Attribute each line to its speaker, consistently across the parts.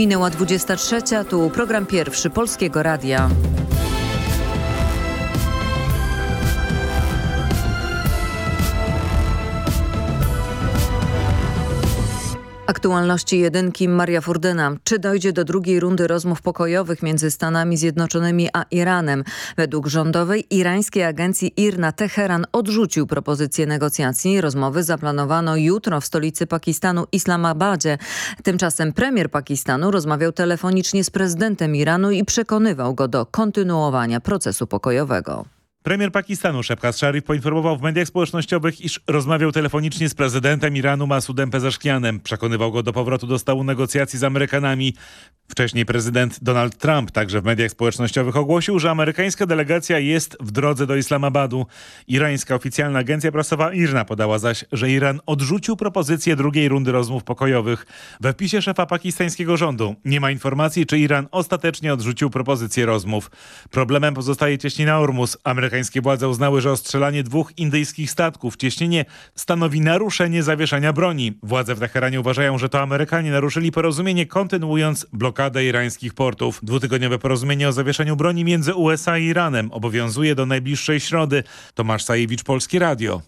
Speaker 1: Minęła 23. Tu program pierwszy Polskiego Radia. Aktualności jedynki Maria Furdyna. Czy dojdzie do drugiej rundy rozmów pokojowych między Stanami Zjednoczonymi a Iranem? Według rządowej irańskiej agencji IRNA Teheran odrzucił propozycję negocjacji. Rozmowy zaplanowano jutro w stolicy Pakistanu Islamabadzie. Tymczasem premier Pakistanu rozmawiał telefonicznie z prezydentem Iranu i przekonywał go do kontynuowania procesu pokojowego.
Speaker 2: Premier Pakistanu Shebhaz Sharif poinformował w mediach społecznościowych, iż rozmawiał telefonicznie z prezydentem Iranu Masudem Pezeszkianem. Przekonywał go do powrotu do stołu negocjacji z Amerykanami. Wcześniej prezydent Donald Trump także w mediach społecznościowych ogłosił, że amerykańska delegacja jest w drodze do Islamabadu. Irańska oficjalna agencja prasowa IRNA podała zaś, że Iran odrzucił propozycję drugiej rundy rozmów pokojowych. We wpisie szefa pakistańskiego rządu nie ma informacji, czy Iran ostatecznie odrzucił propozycję rozmów. Problemem pozostaje cieśnina Ormus. Amerykańskie władze uznały, że ostrzelanie dwóch indyjskich statków w cieśninie stanowi naruszenie zawieszenia broni. Władze w Teheranie uważają, że to Amerykanie naruszyli porozumienie, kontynuując blokadę irańskich portów. Dwutygodniowe porozumienie o zawieszeniu broni między USA i Iranem obowiązuje do najbliższej środy. Tomasz Sajewicz, Polskie Radio.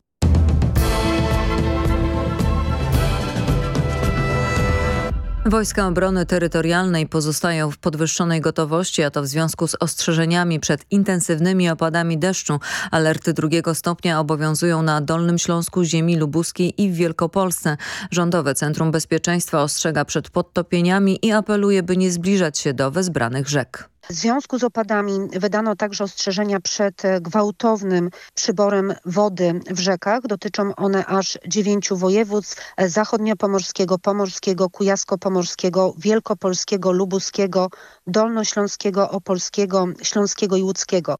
Speaker 1: Wojska Obrony Terytorialnej pozostają w podwyższonej gotowości, a to w związku z ostrzeżeniami przed intensywnymi opadami deszczu. Alerty drugiego stopnia obowiązują na Dolnym Śląsku, ziemi lubuskiej i w Wielkopolsce. Rządowe Centrum Bezpieczeństwa ostrzega przed podtopieniami i apeluje, by nie zbliżać się do wezbranych rzek.
Speaker 3: W związku z opadami wydano także ostrzeżenia przed gwałtownym przyborem wody w rzekach. Dotyczą one aż dziewięciu województw zachodniopomorskiego, pomorskiego, kujawsko-pomorskiego, wielkopolskiego, lubuskiego, dolnośląskiego, opolskiego, śląskiego i łódzkiego.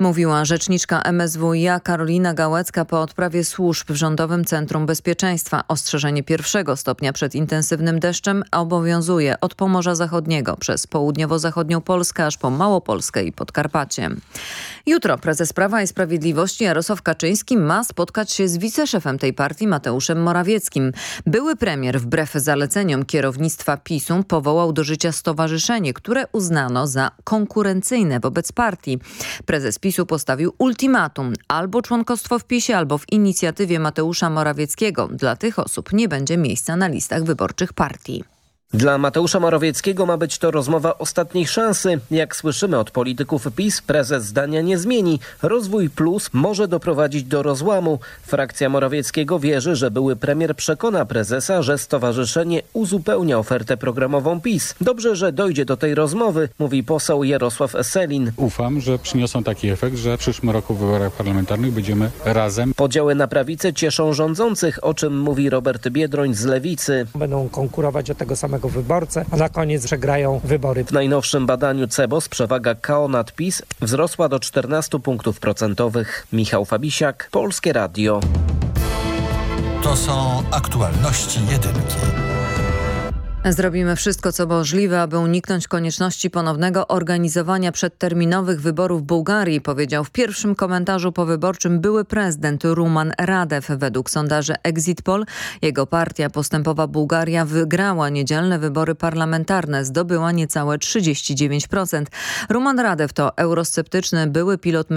Speaker 1: Mówiła rzeczniczka MSWiA Karolina Gałecka po odprawie służb w Rządowym Centrum Bezpieczeństwa. Ostrzeżenie pierwszego stopnia przed intensywnym deszczem obowiązuje od Pomorza Zachodniego przez południowo-zachodnią Polskę aż po Małopolskę i Podkarpacie. Jutro prezes Prawa i Sprawiedliwości Jarosław Kaczyński ma spotkać się z wiceszefem tej partii Mateuszem Morawieckim. Były premier wbrew zaleceniom kierownictwa PiSu powołał do życia stowarzyszenie, które uznano za konkurencyjne wobec partii. Prezes PiSu postawił ultimatum albo członkostwo w PiSie, albo w inicjatywie Mateusza Morawieckiego. Dla tych osób nie będzie miejsca na listach wyborczych partii.
Speaker 4: Dla Mateusza Morawieckiego ma być to rozmowa ostatniej szansy. Jak słyszymy od polityków PiS, prezes zdania nie zmieni. Rozwój Plus może doprowadzić do rozłamu. Frakcja Morawieckiego wierzy, że były premier przekona prezesa, że stowarzyszenie uzupełnia ofertę programową PiS. Dobrze, że dojdzie do tej rozmowy, mówi poseł Jarosław Selin.
Speaker 5: Ufam, że przyniosą taki efekt, że w przyszłym roku w wyborach parlamentarnych będziemy razem.
Speaker 4: Podziały na prawicy cieszą rządzących, o czym mówi Robert Biedroń z Lewicy.
Speaker 6: Będą konkurować o tego samego wyborcę, a na koniec przegrają wybory.
Speaker 4: W najnowszym badaniu CEBOS przewaga KO nad PiS wzrosła do 14 punktów procentowych. Michał Fabisiak, Polskie Radio.
Speaker 7: To są aktualności jedynki.
Speaker 1: Zrobimy wszystko, co możliwe, aby uniknąć konieczności ponownego organizowania przedterminowych wyborów w Bułgarii, powiedział w pierwszym komentarzu powyborczym były prezydent Ruman Radew. Według sondaży Exit Poll jego partia Postępowa Bułgaria wygrała niedzielne wybory parlamentarne, zdobyła niecałe 39%. Ruman Radew to eurosceptyczny były pilot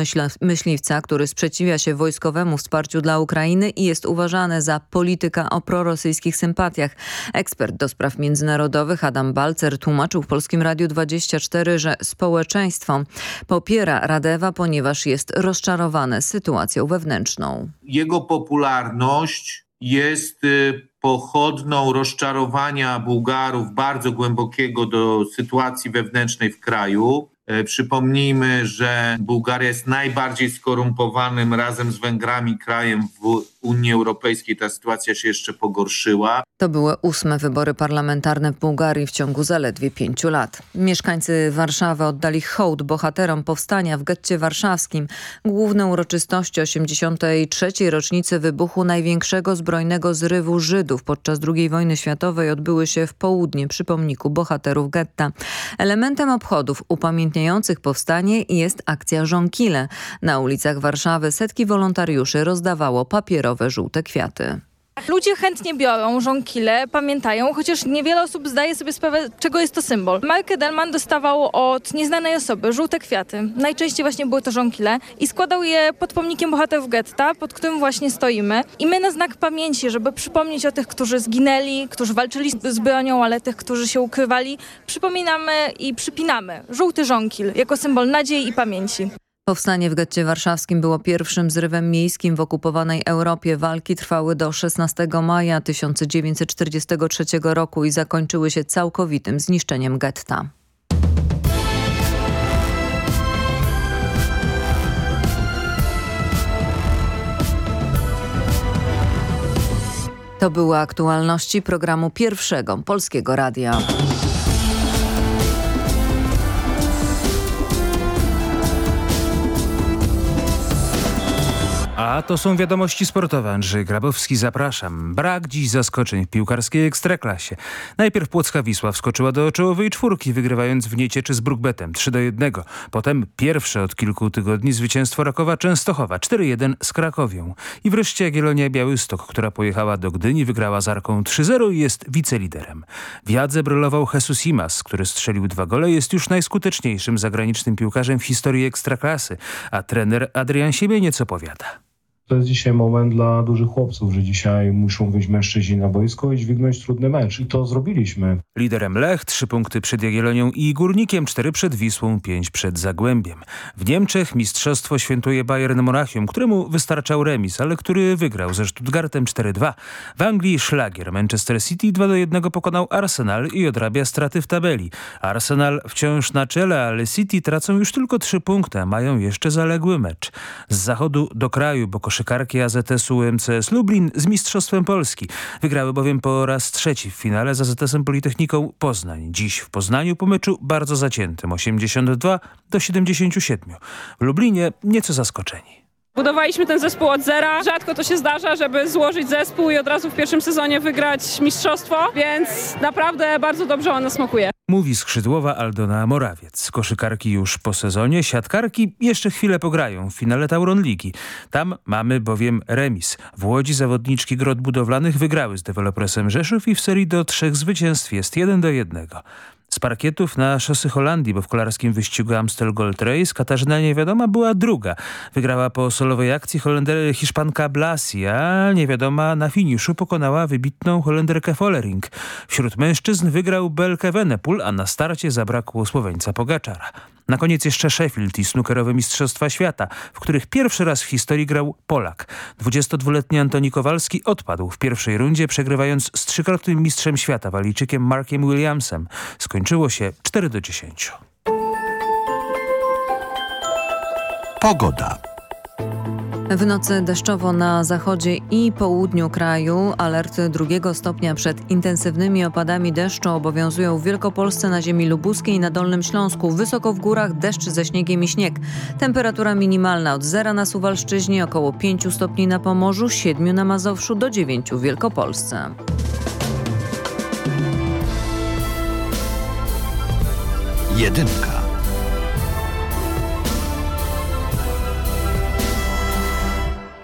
Speaker 1: myśliwca, który sprzeciwia się wojskowemu wsparciu dla Ukrainy i jest uważany za polityka o prorosyjskich sympatiach. Ekspert do spraw Międzynarodowych Adam Balcer tłumaczył w Polskim Radiu 24, że społeczeństwo popiera Radewa, ponieważ jest rozczarowane sytuacją wewnętrzną.
Speaker 8: Jego popularność jest y, pochodną rozczarowania Bułgarów bardzo głębokiego do sytuacji wewnętrznej w kraju. E, przypomnijmy, że Bułgaria jest najbardziej skorumpowanym razem z Węgrami krajem w Unii Europejskiej. Ta sytuacja się jeszcze pogorszyła.
Speaker 1: To były ósme wybory parlamentarne w Bułgarii w ciągu zaledwie pięciu lat. Mieszkańcy Warszawy oddali hołd bohaterom powstania w getcie warszawskim. Główne uroczystości 83. rocznicy wybuchu największego zbrojnego zrywu Żydów podczas II wojny światowej odbyły się w południe przy pomniku bohaterów getta. Elementem obchodów upamiętniających powstanie jest akcja Żonkile. Na ulicach Warszawy setki wolontariuszy rozdawało papierowe żółte kwiaty.
Speaker 9: Ludzie chętnie biorą żonkile, pamiętają, chociaż niewiele osób zdaje sobie sprawę, czego jest to symbol. Mark Edelman dostawał od nieznanej osoby żółte kwiaty. Najczęściej właśnie były to żonkile i składał je pod pomnikiem bohaterów getta, pod którym właśnie stoimy. I my na znak pamięci, żeby przypomnieć o tych, którzy zginęli, którzy walczyli z bronią, ale tych, którzy się ukrywali, przypominamy i przypinamy żółty żonkil jako symbol nadziei i pamięci.
Speaker 1: Powstanie w getcie warszawskim było pierwszym zrywem miejskim w okupowanej Europie. Walki trwały do 16 maja 1943 roku i zakończyły się całkowitym zniszczeniem getta. To były aktualności programu pierwszego Polskiego Radia.
Speaker 10: A to są wiadomości sportowe. Andrzej Grabowski, zapraszam. Brak dziś zaskoczeń w piłkarskiej ekstraklasie. Najpierw Płocka Wisła wskoczyła do czołowej czwórki, wygrywając w Niecieczy z Brukbetem 3 do 1. Potem pierwsze od kilku tygodni zwycięstwo Rakowa Częstochowa 4-1 z Krakowią. I wreszcie Jagiellonia Białystok, która pojechała do Gdyni, wygrała z Arką 3-0 i jest wiceliderem. W Jadze brylował Jesus Imas, który strzelił dwa gole, jest już najskuteczniejszym zagranicznym piłkarzem w historii ekstraklasy, a trener Adrian Siemieniec opowiada.
Speaker 11: To jest dzisiaj moment dla dużych chłopców, że dzisiaj muszą wyjść mężczyźni na boisko i dźwignąć trudny mecz. I to zrobiliśmy.
Speaker 10: Liderem Lech, trzy punkty przed Jagiellonią i Górnikiem, cztery przed Wisłą, pięć przed Zagłębiem. W Niemczech mistrzostwo świętuje Bayern Monachium, któremu wystarczał remis, ale który wygrał ze Stuttgartem 4-2. W Anglii szlagier Manchester City 2-1 pokonał Arsenal i odrabia straty w tabeli. Arsenal wciąż na czele, ale City tracą już tylko trzy punkty, mają jeszcze zaległy mecz. Z zachodu do kraju, bo koszykarki AZS-u MCS Lublin z Mistrzostwem Polski. Wygrały bowiem po raz trzeci w finale z AZS-em Politechniką Poznań. Dziś w Poznaniu po meczu bardzo zaciętym 82 do 77. W Lublinie nieco zaskoczeni.
Speaker 12: Budowaliśmy ten zespół od zera. Rzadko to się zdarza, żeby złożyć zespół i od razu w pierwszym sezonie wygrać mistrzostwo, więc naprawdę bardzo dobrze ona smakuje.
Speaker 10: Mówi skrzydłowa Aldona Morawiec. Koszykarki już po sezonie, siatkarki jeszcze chwilę pograją w finale Tauron Ligi. Tam mamy bowiem remis. W Łodzi zawodniczki grot budowlanych wygrały z dewelopresem Rzeszów i w serii do trzech zwycięstw jest 1 do 1. Z parkietów na szosy Holandii, bo w kolarskim wyścigu Amstel Gold Race Katarzyna Niewiadoma była druga. Wygrała po solowej akcji Holender Hiszpanka Blasi, a Niewiadoma na finiszu pokonała wybitną Holenderkę Follering. Wśród mężczyzn wygrał Belkę Wenepul, a na starcie zabrakło Słoweńca Pogaczara. Na koniec jeszcze Sheffield i snookerowe Mistrzostwa Świata, w których pierwszy raz w historii grał Polak. 22-letni Antoni Kowalski odpadł w pierwszej rundzie, przegrywając z trzykrotnym mistrzem świata Walijczykiem Markiem Williamsem. Skończyło się 4 do 10.
Speaker 7: Pogoda.
Speaker 1: W nocy deszczowo na zachodzie i południu kraju. Alert drugiego stopnia przed intensywnymi opadami deszczu obowiązują w Wielkopolsce na ziemi lubuskiej i na Dolnym Śląsku. Wysoko w górach deszcz ze śniegiem i śnieg. Temperatura minimalna od zera na Suwalszczyźnie, około 5 stopni na Pomorzu, 7 na Mazowszu do 9 w Wielkopolsce.
Speaker 7: Jedynka.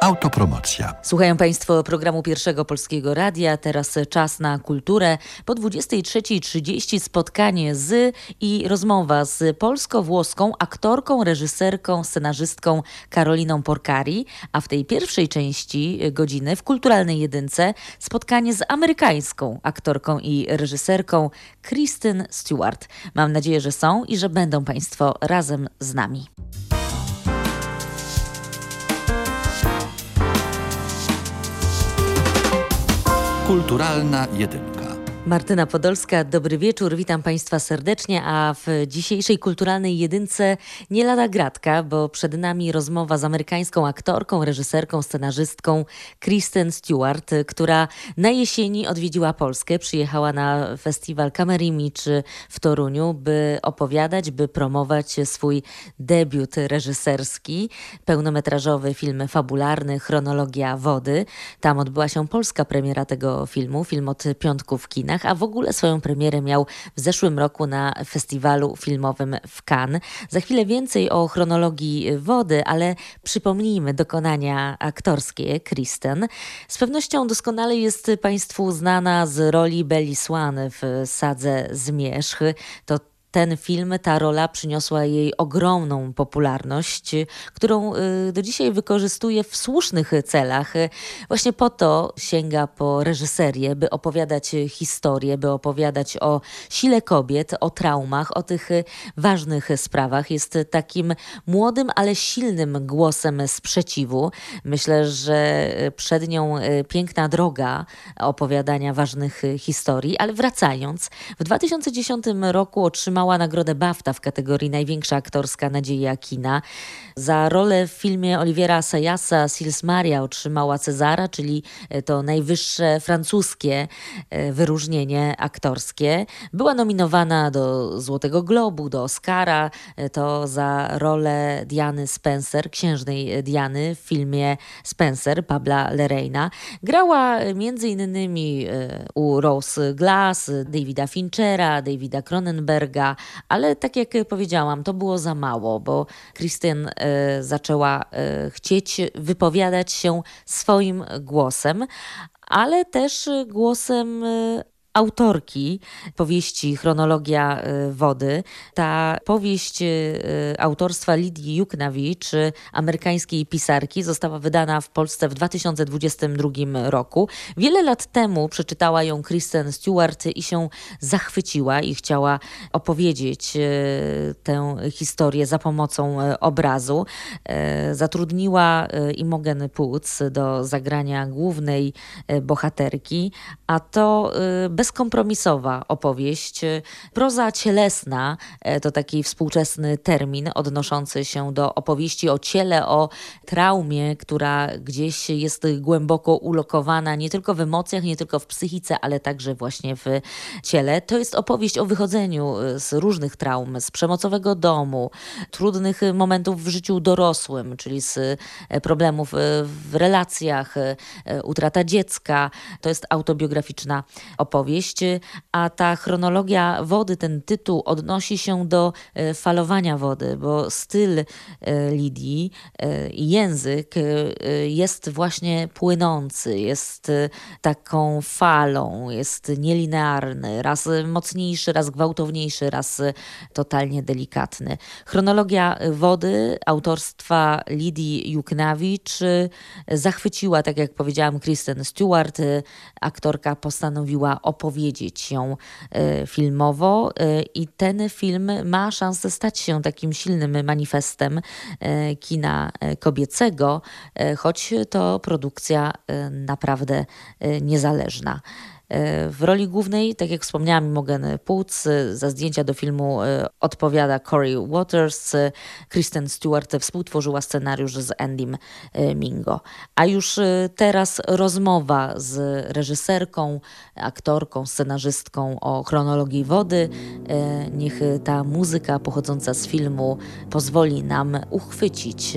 Speaker 7: Autopromocja.
Speaker 13: Słuchają Państwo programu Pierwszego Polskiego Radia. Teraz czas na kulturę. Po 23.30 spotkanie z i rozmowa z polsko-włoską aktorką, reżyserką, scenarzystką Karoliną Porcari, a w tej pierwszej części godziny w Kulturalnej Jedynce spotkanie z amerykańską aktorką i reżyserką Kristen Stewart. Mam nadzieję, że są i że będą Państwo razem z nami.
Speaker 7: Kulturalna jedynka.
Speaker 13: Martyna Podolska, dobry wieczór, witam Państwa serdecznie, a w dzisiejszej kulturalnej jedynce nie lada gratka, bo przed nami rozmowa z amerykańską aktorką, reżyserką, scenarzystką Kristen Stewart, która na jesieni odwiedziła Polskę, przyjechała na festiwal Kamerimicz w Toruniu, by opowiadać, by promować swój debiut reżyserski, pełnometrażowy film fabularny Chronologia Wody. Tam odbyła się polska premiera tego filmu, film od piątku w a w ogóle swoją premierę miał w zeszłym roku na festiwalu filmowym w Cannes. Za chwilę więcej o chronologii wody, ale przypomnijmy dokonania aktorskie Kristen. Z pewnością doskonale jest Państwu znana z roli Belly Swan w Sadze Zmierzch. To ten film, ta rola przyniosła jej ogromną popularność, którą y, do dzisiaj wykorzystuje w słusznych celach. Właśnie po to sięga po reżyserię, by opowiadać historię, by opowiadać o sile kobiet, o traumach, o tych ważnych sprawach. Jest takim młodym, ale silnym głosem sprzeciwu. Myślę, że przed nią y, piękna droga opowiadania ważnych historii, ale wracając, w 2010 roku otrzymała otrzymała nagrodę BAFTA w kategorii Największa aktorska nadzieja kina. Za rolę w filmie Oliviera Sayasa Sils Maria otrzymała Cezara, czyli e, to najwyższe francuskie e, wyróżnienie aktorskie. Była nominowana do Złotego Globu, do Oscara, e, to za rolę Diany Spencer, księżnej Diany w filmie Spencer Pabla Lereina. Grała innymi u Rose Glass, Davida Finchera, Davida Cronenberga, ale tak jak powiedziałam, to było za mało, bo Krystyn e, zaczęła e, chcieć wypowiadać się swoim głosem, ale też głosem e, autorki powieści Chronologia y, Wody. Ta powieść y, autorstwa Lidii Juknawicz, amerykańskiej pisarki, została wydana w Polsce w 2022 roku. Wiele lat temu przeczytała ją Kristen Stewart i się zachwyciła i chciała opowiedzieć y, tę historię za pomocą obrazu. Zatrudniła Imogen Putz do zagrania głównej bohaterki, a to bezkompromisowa opowieść. Proza cielesna e, to taki współczesny termin odnoszący się do opowieści o ciele, o traumie, która gdzieś jest głęboko ulokowana nie tylko w emocjach, nie tylko w psychice, ale także właśnie w ciele. To jest opowieść o wychodzeniu e, z różnych traum, z przemocowego domu, trudnych momentów w życiu dorosłym, czyli z e, problemów w relacjach, utrata dziecka. To jest autobiograficzna opowieść opowieść, a ta chronologia wody, ten tytuł odnosi się do e, falowania wody, bo styl e, Lidii e, i język jest właśnie płynący, jest taką falą, jest nielinearny, raz mocniejszy, raz gwałtowniejszy, raz totalnie delikatny. Chronologia wody autorstwa Lidii Juknawicz zachwyciła, tak jak powiedziałam, Kristen Stewart. Aktorka postanowiła opowiedzieć ją e, filmowo e, i ten film ma szansę stać się takim silnym manifestem e, kina kobiecego, choć to produkcja naprawdę niezależna. W roli głównej, tak jak wspomniałam, Mogen Putz, za zdjęcia do filmu e, odpowiada Corey Waters, Kristen Stewart współtworzyła scenariusz z Andym e, Mingo. A już e, teraz rozmowa z reżyserką, aktorką, scenarzystką o chronologii wody. Niech ta muzyka pochodząca z filmu pozwoli nam uchwycić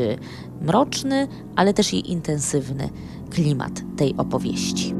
Speaker 13: mroczny, ale też i intensywny klimat tej opowieści.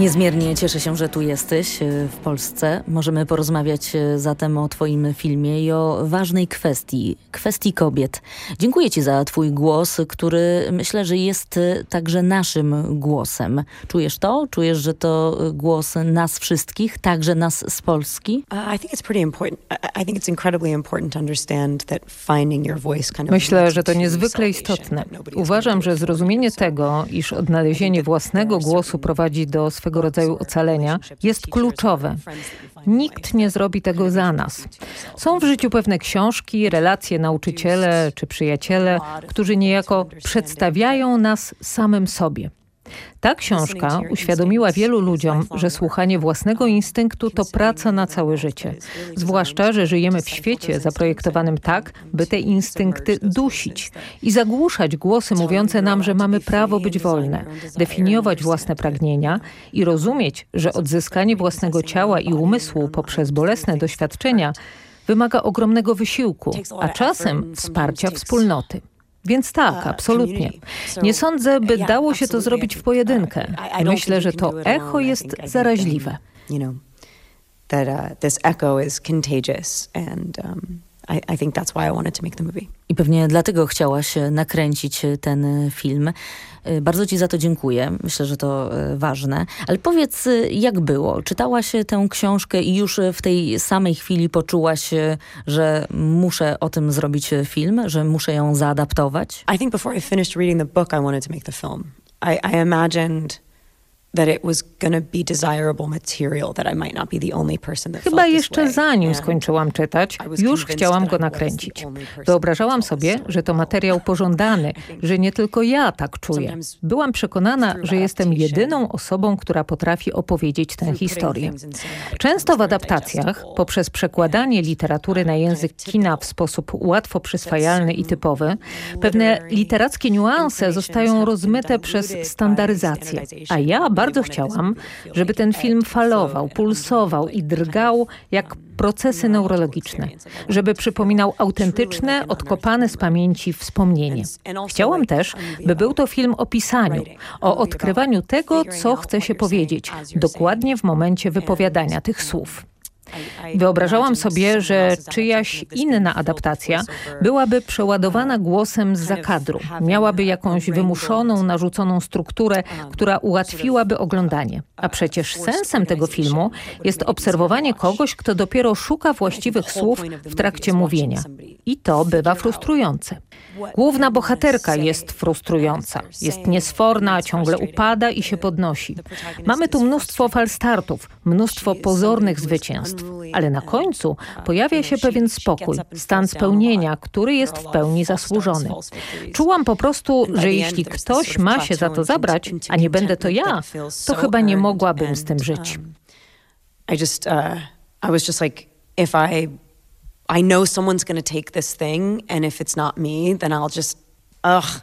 Speaker 13: Niezmiernie cieszę się, że tu jesteś e, w Polsce. Możemy porozmawiać e, zatem o Twoim filmie i o ważnej kwestii, kwestii kobiet. Dziękuję Ci za Twój głos, który myślę, że jest e, także naszym głosem. Czujesz to? Czujesz, że to głos nas wszystkich, także nas z Polski?
Speaker 14: Myślę, że to niezwykle istotne. Uważam, że zrozumienie tego, iż odnalezienie własnego głosu prowadzi do swego rodzaju ocalenia, jest kluczowe. Nikt nie zrobi tego za nas. Są w życiu pewne książki, relacje, nauczyciele czy przyjaciele, którzy niejako przedstawiają nas samym sobie. Ta książka uświadomiła wielu ludziom, że słuchanie własnego instynktu to praca na całe życie. Zwłaszcza, że żyjemy w świecie zaprojektowanym tak, by te instynkty dusić i zagłuszać głosy mówiące nam, że mamy prawo być wolne, definiować własne pragnienia i rozumieć, że odzyskanie własnego ciała i umysłu poprzez bolesne doświadczenia wymaga ogromnego wysiłku, a czasem wsparcia wspólnoty. Więc tak, absolutnie. Nie sądzę, by dało się to zrobić w pojedynkę. Myślę, że to echo jest zaraźliwe.
Speaker 15: That uh, this echo is contagious and um, i, I think that's why I wanted to make the movie.
Speaker 13: I pewnie dlatego chciałaś e, nakręcić e, ten e, film. Bardzo ci za to dziękuję. Myślę, że to ważne. Ale powiedz, jak było? Czytałaś tę książkę i już w tej samej chwili poczułaś, że muszę o tym zrobić film, że muszę ją zaadaptować?
Speaker 15: I think before I finished reading the book, I wanted to make the film. I, I imagined
Speaker 14: Chyba jeszcze zanim skończyłam czytać, już chciałam go nakręcić. Wyobrażałam sobie, że to materiał pożądany, że nie tylko ja tak czuję. Byłam przekonana, że jestem jedyną osobą, która potrafi opowiedzieć tę historię. Często w adaptacjach, poprzez przekładanie literatury na język kina w sposób łatwo przyswajalny i typowy, pewne literackie niuanse zostają rozmyte przez standaryzację, a ja bardzo chciałam, żeby ten film falował, pulsował i drgał jak procesy neurologiczne, żeby przypominał autentyczne, odkopane z pamięci wspomnienie. Chciałam też, by był to film o pisaniu, o odkrywaniu tego, co chce się powiedzieć, dokładnie w momencie wypowiadania tych słów. Wyobrażałam sobie, że czyjaś inna adaptacja byłaby przeładowana głosem z zakadru. Miałaby jakąś wymuszoną, narzuconą strukturę, która ułatwiłaby oglądanie. A przecież sensem tego filmu jest obserwowanie kogoś, kto dopiero szuka właściwych słów w trakcie mówienia. I to bywa frustrujące. Główna bohaterka jest frustrująca. Jest niesforna, ciągle upada i się podnosi. Mamy tu mnóstwo falstartów, mnóstwo pozornych zwycięstw, ale na końcu pojawia się pewien spokój, stan spełnienia, który jest w pełni zasłużony. Czułam po prostu, że jeśli ktoś ma się za to zabrać, a nie będę to ja, to chyba nie mogłabym z tym żyć.
Speaker 15: I just, uh, I was just like, if I I know someone's going to take this thing, and if it's not me, then I'll just, ugh.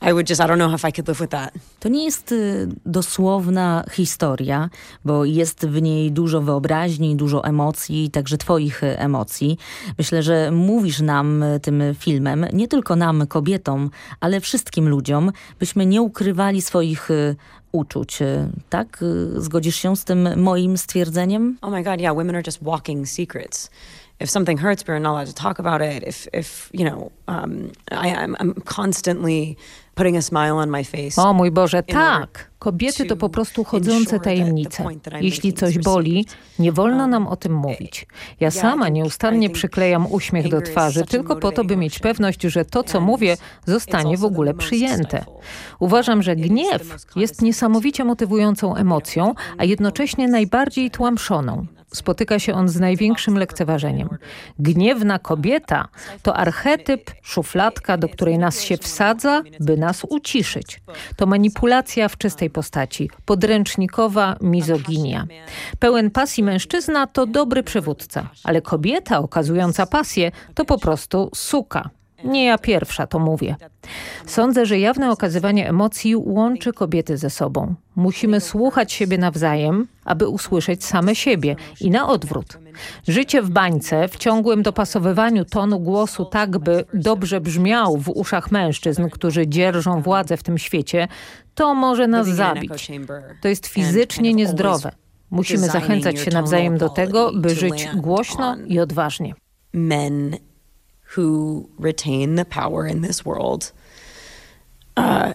Speaker 15: I would just, I don't know if I could live with that.
Speaker 13: To nie jest y, dosłowna historia, bo jest w niej dużo wyobraźni, dużo emocji, także twoich y, emocji. Myślę, że mówisz nam y, tym filmem, nie tylko nam, kobietom, ale wszystkim ludziom, byśmy nie ukrywali swoich uczuć. Tak? Zgodzisz się z tym moim stwierdzeniem?
Speaker 15: Oh my god, yeah, women are just walking secrets if something hurts, we're not allowed to talk about it. If, if you know, um, I, I'm, I'm constantly putting a smile on my face.
Speaker 14: O mój Boże, tak! Kobiety to po prostu chodzące tajemnice. Jeśli coś boli, nie wolno um, nam o tym mówić. Ja sama nieustannie przyklejam uśmiech do twarzy, tylko po to, by mieć pewność, że to, co mówię, zostanie w ogóle przyjęte. Uważam, że gniew jest niesamowicie motywującą emocją, a jednocześnie najbardziej tłamszoną spotyka się on z największym lekceważeniem. Gniewna kobieta to archetyp, szufladka, do której nas się wsadza, by nas uciszyć. To manipulacja w czystej postaci, podręcznikowa mizoginia. Pełen pasji mężczyzna to dobry przywódca, ale kobieta okazująca pasję to po prostu suka. Nie ja pierwsza to mówię. Sądzę, że jawne okazywanie emocji łączy kobiety ze sobą. Musimy słuchać siebie nawzajem, aby usłyszeć same siebie i na odwrót. Życie w bańce, w ciągłym dopasowywaniu tonu głosu tak, by dobrze brzmiał w uszach mężczyzn, którzy dzierżą władzę w tym świecie, to może nas zabić. To jest fizycznie niezdrowe. Musimy zachęcać się nawzajem do tego, by żyć głośno i odważnie.
Speaker 15: Men who retain the power in this world, uh,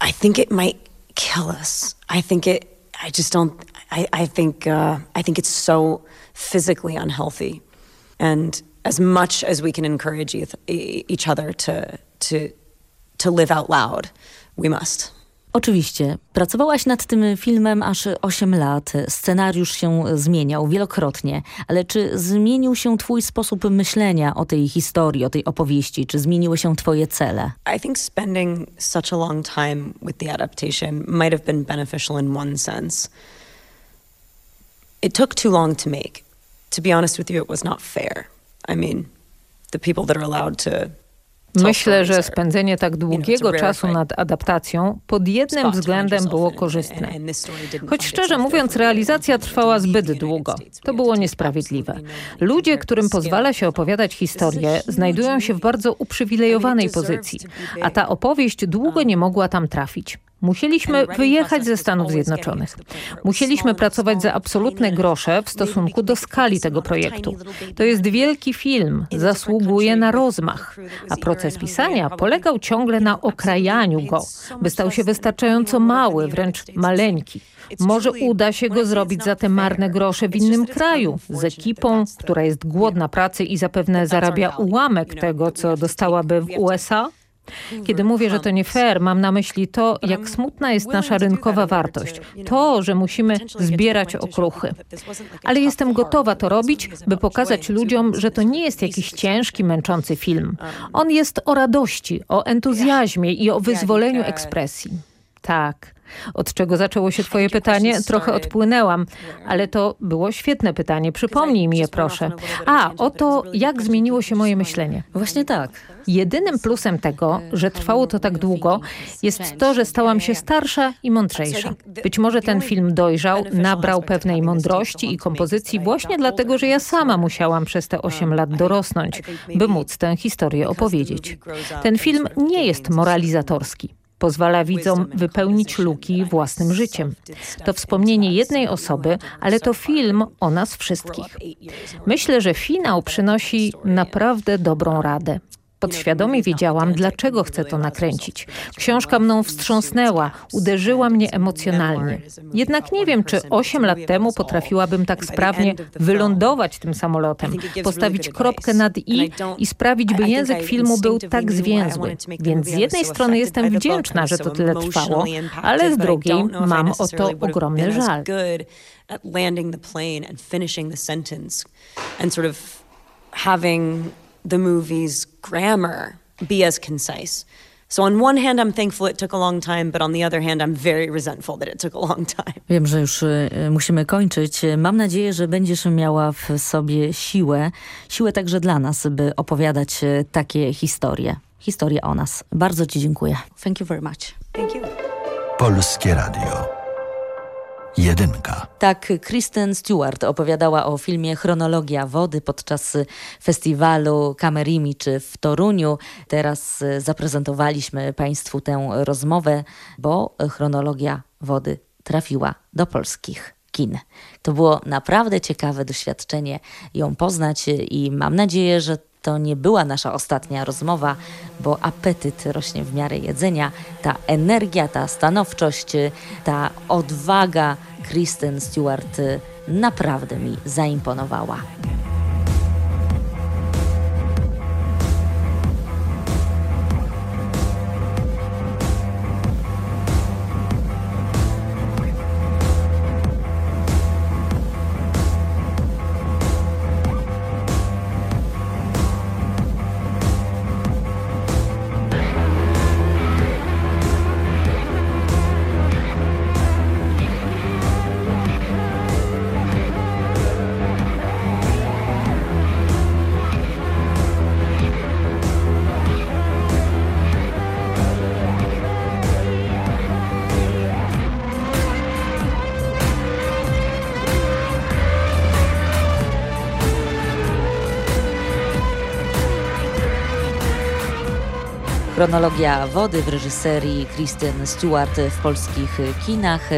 Speaker 15: I think it might kill us. I think it. I just don't. I. I think. Uh, I think it's so physically unhealthy, and as much as we can encourage each other to to to live out loud, we must.
Speaker 13: Oczywiście. Pracowałaś nad tym filmem aż 8 lat. Scenariusz się zmieniał wielokrotnie. Ale czy zmienił się twój sposób myślenia o tej historii, o tej opowieści? Czy zmieniły się twoje cele?
Speaker 15: I think spending such a long time with the adaptation might have been beneficial in one sense. It took too long to make. To be honest with you, it was not fair. I mean, the people that are allowed to
Speaker 14: Myślę, że spędzenie tak długiego czasu nad adaptacją pod jednym względem było korzystne. Choć szczerze mówiąc, realizacja trwała zbyt długo. To było niesprawiedliwe. Ludzie, którym pozwala się opowiadać historię, znajdują się w bardzo uprzywilejowanej pozycji, a ta opowieść długo nie mogła tam trafić. Musieliśmy wyjechać ze Stanów Zjednoczonych. Musieliśmy pracować za absolutne grosze w stosunku do skali tego projektu. To jest wielki film, zasługuje na rozmach, a proces pisania polegał ciągle na okrajaniu go, by stał się wystarczająco mały, wręcz maleńki. Może uda się go zrobić za te marne grosze w innym kraju, z ekipą, która jest głodna pracy i zapewne zarabia ułamek tego, co dostałaby w USA? Kiedy mówię, że to nie fair, mam na myśli to, jak smutna jest nasza rynkowa wartość. To, że musimy zbierać okruchy. Ale jestem gotowa to robić, by pokazać ludziom, że to nie jest jakiś ciężki, męczący film. On jest o radości, o entuzjazmie i o wyzwoleniu ekspresji. Tak. Od czego zaczęło się twoje pytanie? Trochę odpłynęłam, ale to było świetne pytanie. Przypomnij mi je, proszę. A, o to, jak zmieniło się moje myślenie.
Speaker 13: Właśnie tak.
Speaker 14: Jedynym plusem tego, że trwało to tak długo, jest to, że stałam się starsza i mądrzejsza. Być może ten film dojrzał, nabrał pewnej mądrości i kompozycji właśnie dlatego, że ja sama musiałam przez te 8 lat dorosnąć, by móc tę historię opowiedzieć. Ten film nie jest moralizatorski. Pozwala widzom wypełnić luki własnym życiem. To wspomnienie jednej osoby, ale to film o nas wszystkich. Myślę, że finał przynosi naprawdę dobrą radę. Podświadomie wiedziałam, dlaczego chcę to nakręcić. Książka mną wstrząsnęła, uderzyła mnie emocjonalnie. Jednak nie wiem, czy 8 lat temu potrafiłabym tak sprawnie wylądować tym samolotem, postawić kropkę nad i i sprawić, by język filmu był tak zwięzły. Więc z jednej strony jestem wdzięczna, że to tyle trwało, ale z drugiej mam o to ogromny żal. landing the plane and finishing the sentence and sort of having the movie's grammar be as concise. So on one hand I'm thankful it took a long time, but on the other hand I'm very resentful that it took a long time.
Speaker 13: Wiem, że już y, musimy kończyć. Mam nadzieję, że będziesz miała w sobie siłę, siłę także dla nas, by opowiadać y, takie historie. Historie o nas. Bardzo Ci dziękuję. Thank you very much.
Speaker 15: Thank you.
Speaker 7: Polskie Radio. Jedynka.
Speaker 13: Tak Kristen Stewart opowiadała o filmie Chronologia Wody podczas festiwalu Kamerimicz w Toruniu. Teraz zaprezentowaliśmy Państwu tę rozmowę, bo Chronologia Wody trafiła do polskich kin. To było naprawdę ciekawe doświadczenie ją poznać i mam nadzieję, że to nie była nasza ostatnia rozmowa, bo apetyt rośnie w miarę jedzenia. Ta energia, ta stanowczość, ta odwaga Kristen Stewart naprawdę mi zaimponowała. Chronologia wody w reżyserii Kristen Stewart w polskich kinach,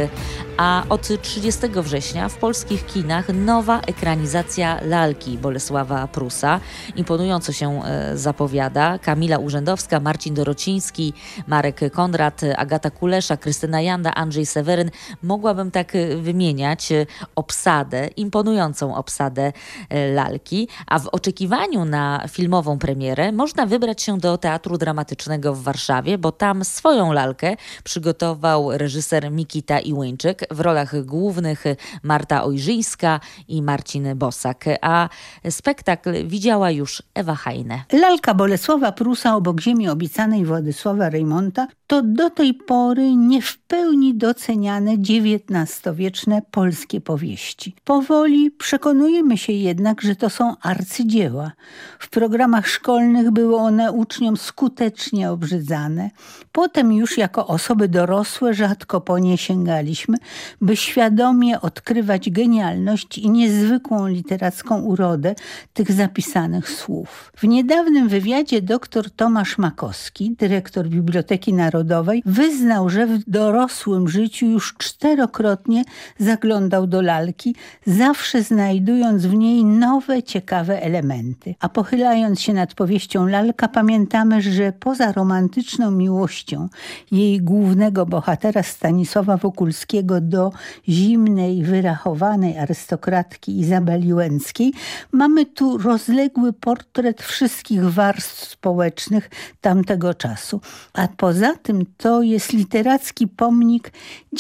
Speaker 13: a od 30 września w polskich kinach nowa ekranizacja lalki Bolesława Prusa. Imponująco się e, zapowiada. Kamila Urzędowska, Marcin Dorociński, Marek Konrad, Agata Kulesza, Krystyna Janda, Andrzej Seweryn. Mogłabym tak wymieniać obsadę, imponującą obsadę e, lalki, a w oczekiwaniu na filmową premierę można wybrać się do Teatru Dramatycznego w Warszawie, bo tam swoją lalkę przygotował reżyser Mikita Iłyńczyk. W rolach głównych Marta Ojrzyńska i Marcin Bosak, a spektakl widziała już Ewa Hajne.
Speaker 16: Lalka Bolesława Prusa obok ziemi obiecanej Władysława Reymonta to do tej pory nie w pełni doceniane XIX-wieczne polskie powieści. Powoli przekonujemy się jednak, że to są arcydzieła. W programach szkolnych były one uczniom skutecznie obrzydzane. Potem już jako osoby dorosłe rzadko po nie sięgaliśmy, by świadomie odkrywać genialność i niezwykłą literacką urodę tych zapisanych słów. W niedawnym wywiadzie dr Tomasz Makowski, dyrektor Biblioteki Narodowej, wyznał, że w dorosłym życiu już czterokrotnie zaglądał do lalki, zawsze znajdując w niej nowe, ciekawe elementy. A pochylając się nad powieścią Lalka, pamiętamy, że poza romantyczną miłością jej głównego bohatera Stanisława Wokulskiego do zimnej, wyrachowanej arystokratki Izabeli Łęckiej, mamy tu rozległy portret wszystkich warstw społecznych tamtego czasu. A poza tym to jest literacki pomnik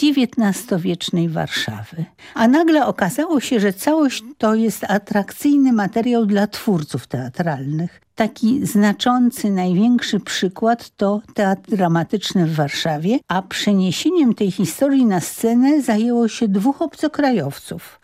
Speaker 16: XIX-wiecznej Warszawy. A nagle okazało się, że całość to jest atrakcyjny materiał dla twórców teatralnych. Taki znaczący, największy przykład to Teatr Dramatyczny w Warszawie, a przeniesieniem tej historii na scenę zajęło się dwóch obcokrajowców.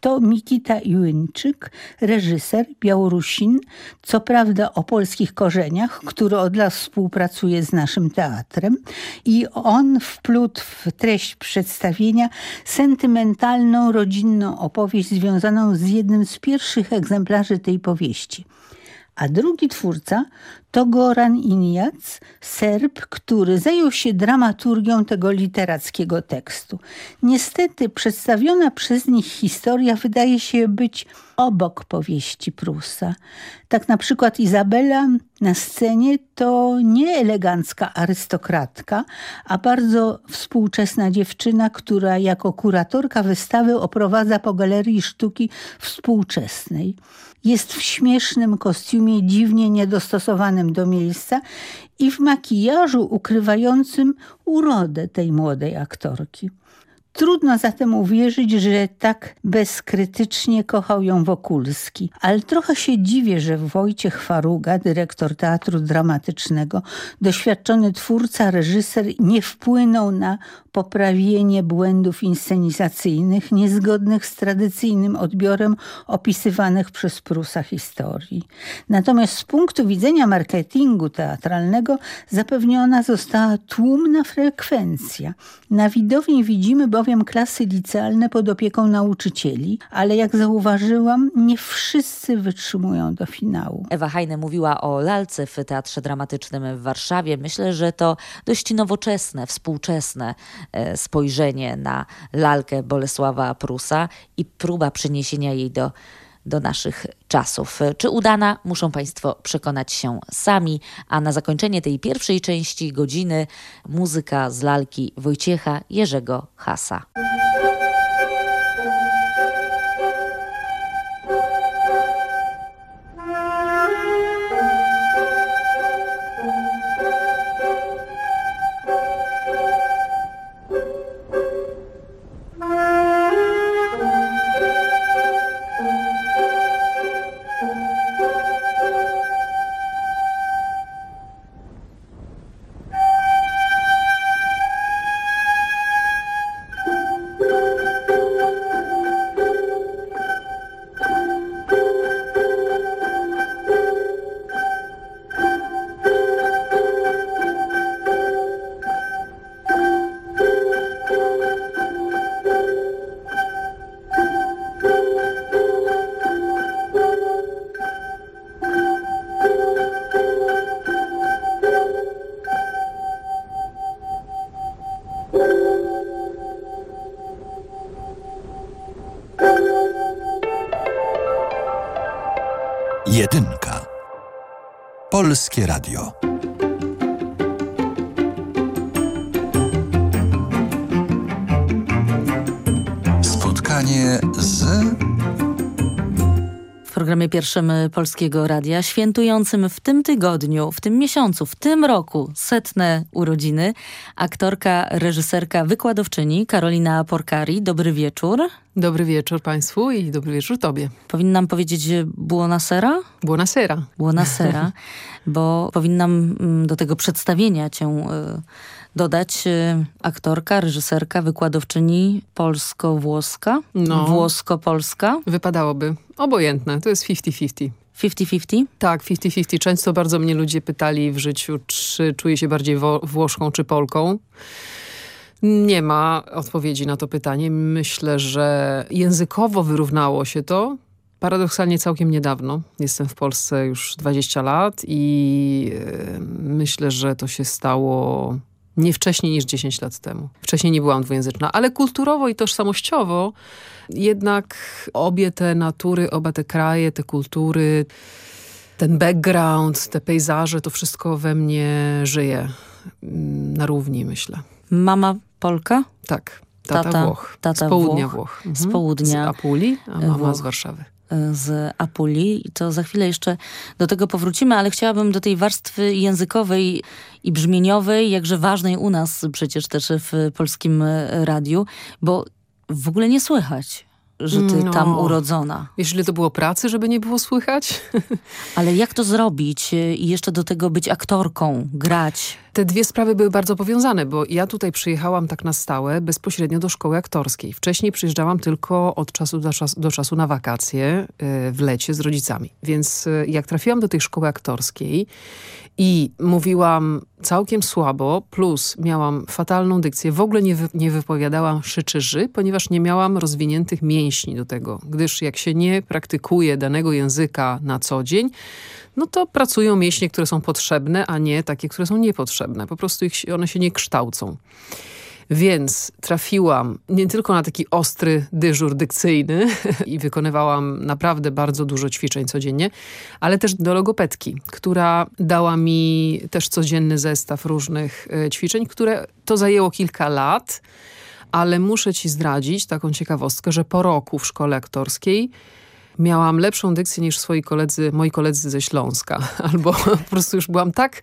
Speaker 16: To Mikita Iłyńczyk, reżyser, Białorusin, co prawda o polskich korzeniach, który od lat współpracuje z naszym teatrem i on wplótł w treść przedstawienia sentymentalną, rodzinną opowieść związaną z jednym z pierwszych egzemplarzy tej powieści – a drugi twórca to Goran Iniac, Serb, który zajął się dramaturgią tego literackiego tekstu. Niestety przedstawiona przez nich historia wydaje się być obok powieści Prusa. Tak na przykład Izabela na scenie to nie elegancka arystokratka, a bardzo współczesna dziewczyna, która jako kuratorka wystawy oprowadza po galerii sztuki współczesnej. Jest w śmiesznym kostiumie, dziwnie niedostosowanym do miejsca i w makijażu ukrywającym urodę tej młodej aktorki. Trudno zatem uwierzyć, że tak bezkrytycznie kochał ją Wokulski. Ale trochę się dziwię, że Wojciech Faruga, dyrektor Teatru Dramatycznego, doświadczony twórca, reżyser, nie wpłynął na poprawienie błędów inscenizacyjnych niezgodnych z tradycyjnym odbiorem opisywanych przez Prusa historii. Natomiast z punktu widzenia marketingu teatralnego zapewniona została tłumna frekwencja. Na widowni widzimy bowiem klasy licealne pod opieką nauczycieli, ale jak zauważyłam, nie wszyscy wytrzymują do finału.
Speaker 13: Ewa Hajne mówiła o lalce w Teatrze Dramatycznym w Warszawie. Myślę, że to dość nowoczesne, współczesne E, spojrzenie na lalkę Bolesława Prusa i próba przeniesienia jej do, do naszych czasów. Czy udana, muszą Państwo przekonać się sami. A na zakończenie tej pierwszej części godziny muzyka z lalki Wojciecha Jerzego Hasa.
Speaker 7: Polskie Radio.
Speaker 13: Programie pierwszym Polskiego Radia, świętującym w tym tygodniu, w tym miesiącu, w tym roku setne urodziny, aktorka, reżyserka, wykładowczyni Karolina Porcari. Dobry wieczór.
Speaker 17: Dobry wieczór Państwu i dobry wieczór Tobie.
Speaker 13: Powinnam powiedzieć buonasera?
Speaker 17: Buonasera.
Speaker 13: Buonasera, bo powinnam mm, do tego przedstawienia Cię y, dodać y, aktorka, reżyserka, wykładowczyni polsko-włoska,
Speaker 17: no,
Speaker 13: włosko-polska.
Speaker 17: Wypadałoby. Obojętne, to jest 50-50.
Speaker 13: 50-50?
Speaker 17: Tak, 50-50. Często bardzo mnie ludzie pytali w życiu, czy czuję się bardziej włoszką czy Polką. Nie ma odpowiedzi na to pytanie. Myślę, że językowo wyrównało się to. Paradoksalnie całkiem niedawno. Jestem w Polsce już 20 lat i myślę, że to się stało nie wcześniej niż 10 lat temu. Wcześniej nie byłam dwujęzyczna, ale kulturowo i tożsamościowo jednak obie te natury, oba te kraje, te kultury, ten background, te pejzaże, to wszystko we mnie żyje na równi, myślę.
Speaker 13: Mama Polka?
Speaker 17: Tak. Tata, tata Włoch.
Speaker 13: Tata
Speaker 17: z południa
Speaker 13: Włoch.
Speaker 17: Włoch.
Speaker 13: Mhm. Z południa.
Speaker 17: Z Apulii, a mama
Speaker 13: Włoch.
Speaker 17: z Warszawy
Speaker 13: z Apulii. To za chwilę jeszcze do tego powrócimy, ale chciałabym do tej warstwy językowej i brzmieniowej, jakże ważnej u nas przecież też w polskim radiu, bo w ogóle nie słychać że ty
Speaker 17: no.
Speaker 13: tam urodzona.
Speaker 17: Ile to było pracy, żeby nie było słychać?
Speaker 13: Ale jak to zrobić i jeszcze do tego być aktorką, grać?
Speaker 17: Te dwie sprawy były bardzo powiązane, bo ja tutaj przyjechałam tak na stałe bezpośrednio do szkoły aktorskiej. Wcześniej przyjeżdżałam tylko od czasu do, czas, do czasu na wakacje w lecie z rodzicami. Więc jak trafiłam do tej szkoły aktorskiej i mówiłam całkiem słabo, plus miałam fatalną dykcję, w ogóle nie, wy, nie wypowiadałam szy czy ży, ponieważ nie miałam rozwiniętych mięśni do tego. Gdyż jak się nie praktykuje danego języka na co dzień, no to pracują mięśnie, które są potrzebne, a nie takie, które są niepotrzebne. Po prostu ich, one się nie kształcą. Więc trafiłam nie tylko na taki ostry dyżur dykcyjny i wykonywałam naprawdę bardzo dużo ćwiczeń codziennie, ale też do logopedki, która dała mi też codzienny zestaw różnych ćwiczeń, które to zajęło kilka lat, ale muszę ci zdradzić taką ciekawostkę, że po roku w szkole aktorskiej miałam lepszą dykcję niż swoi koledzy, moi koledzy ze Śląska. Albo po prostu już byłam tak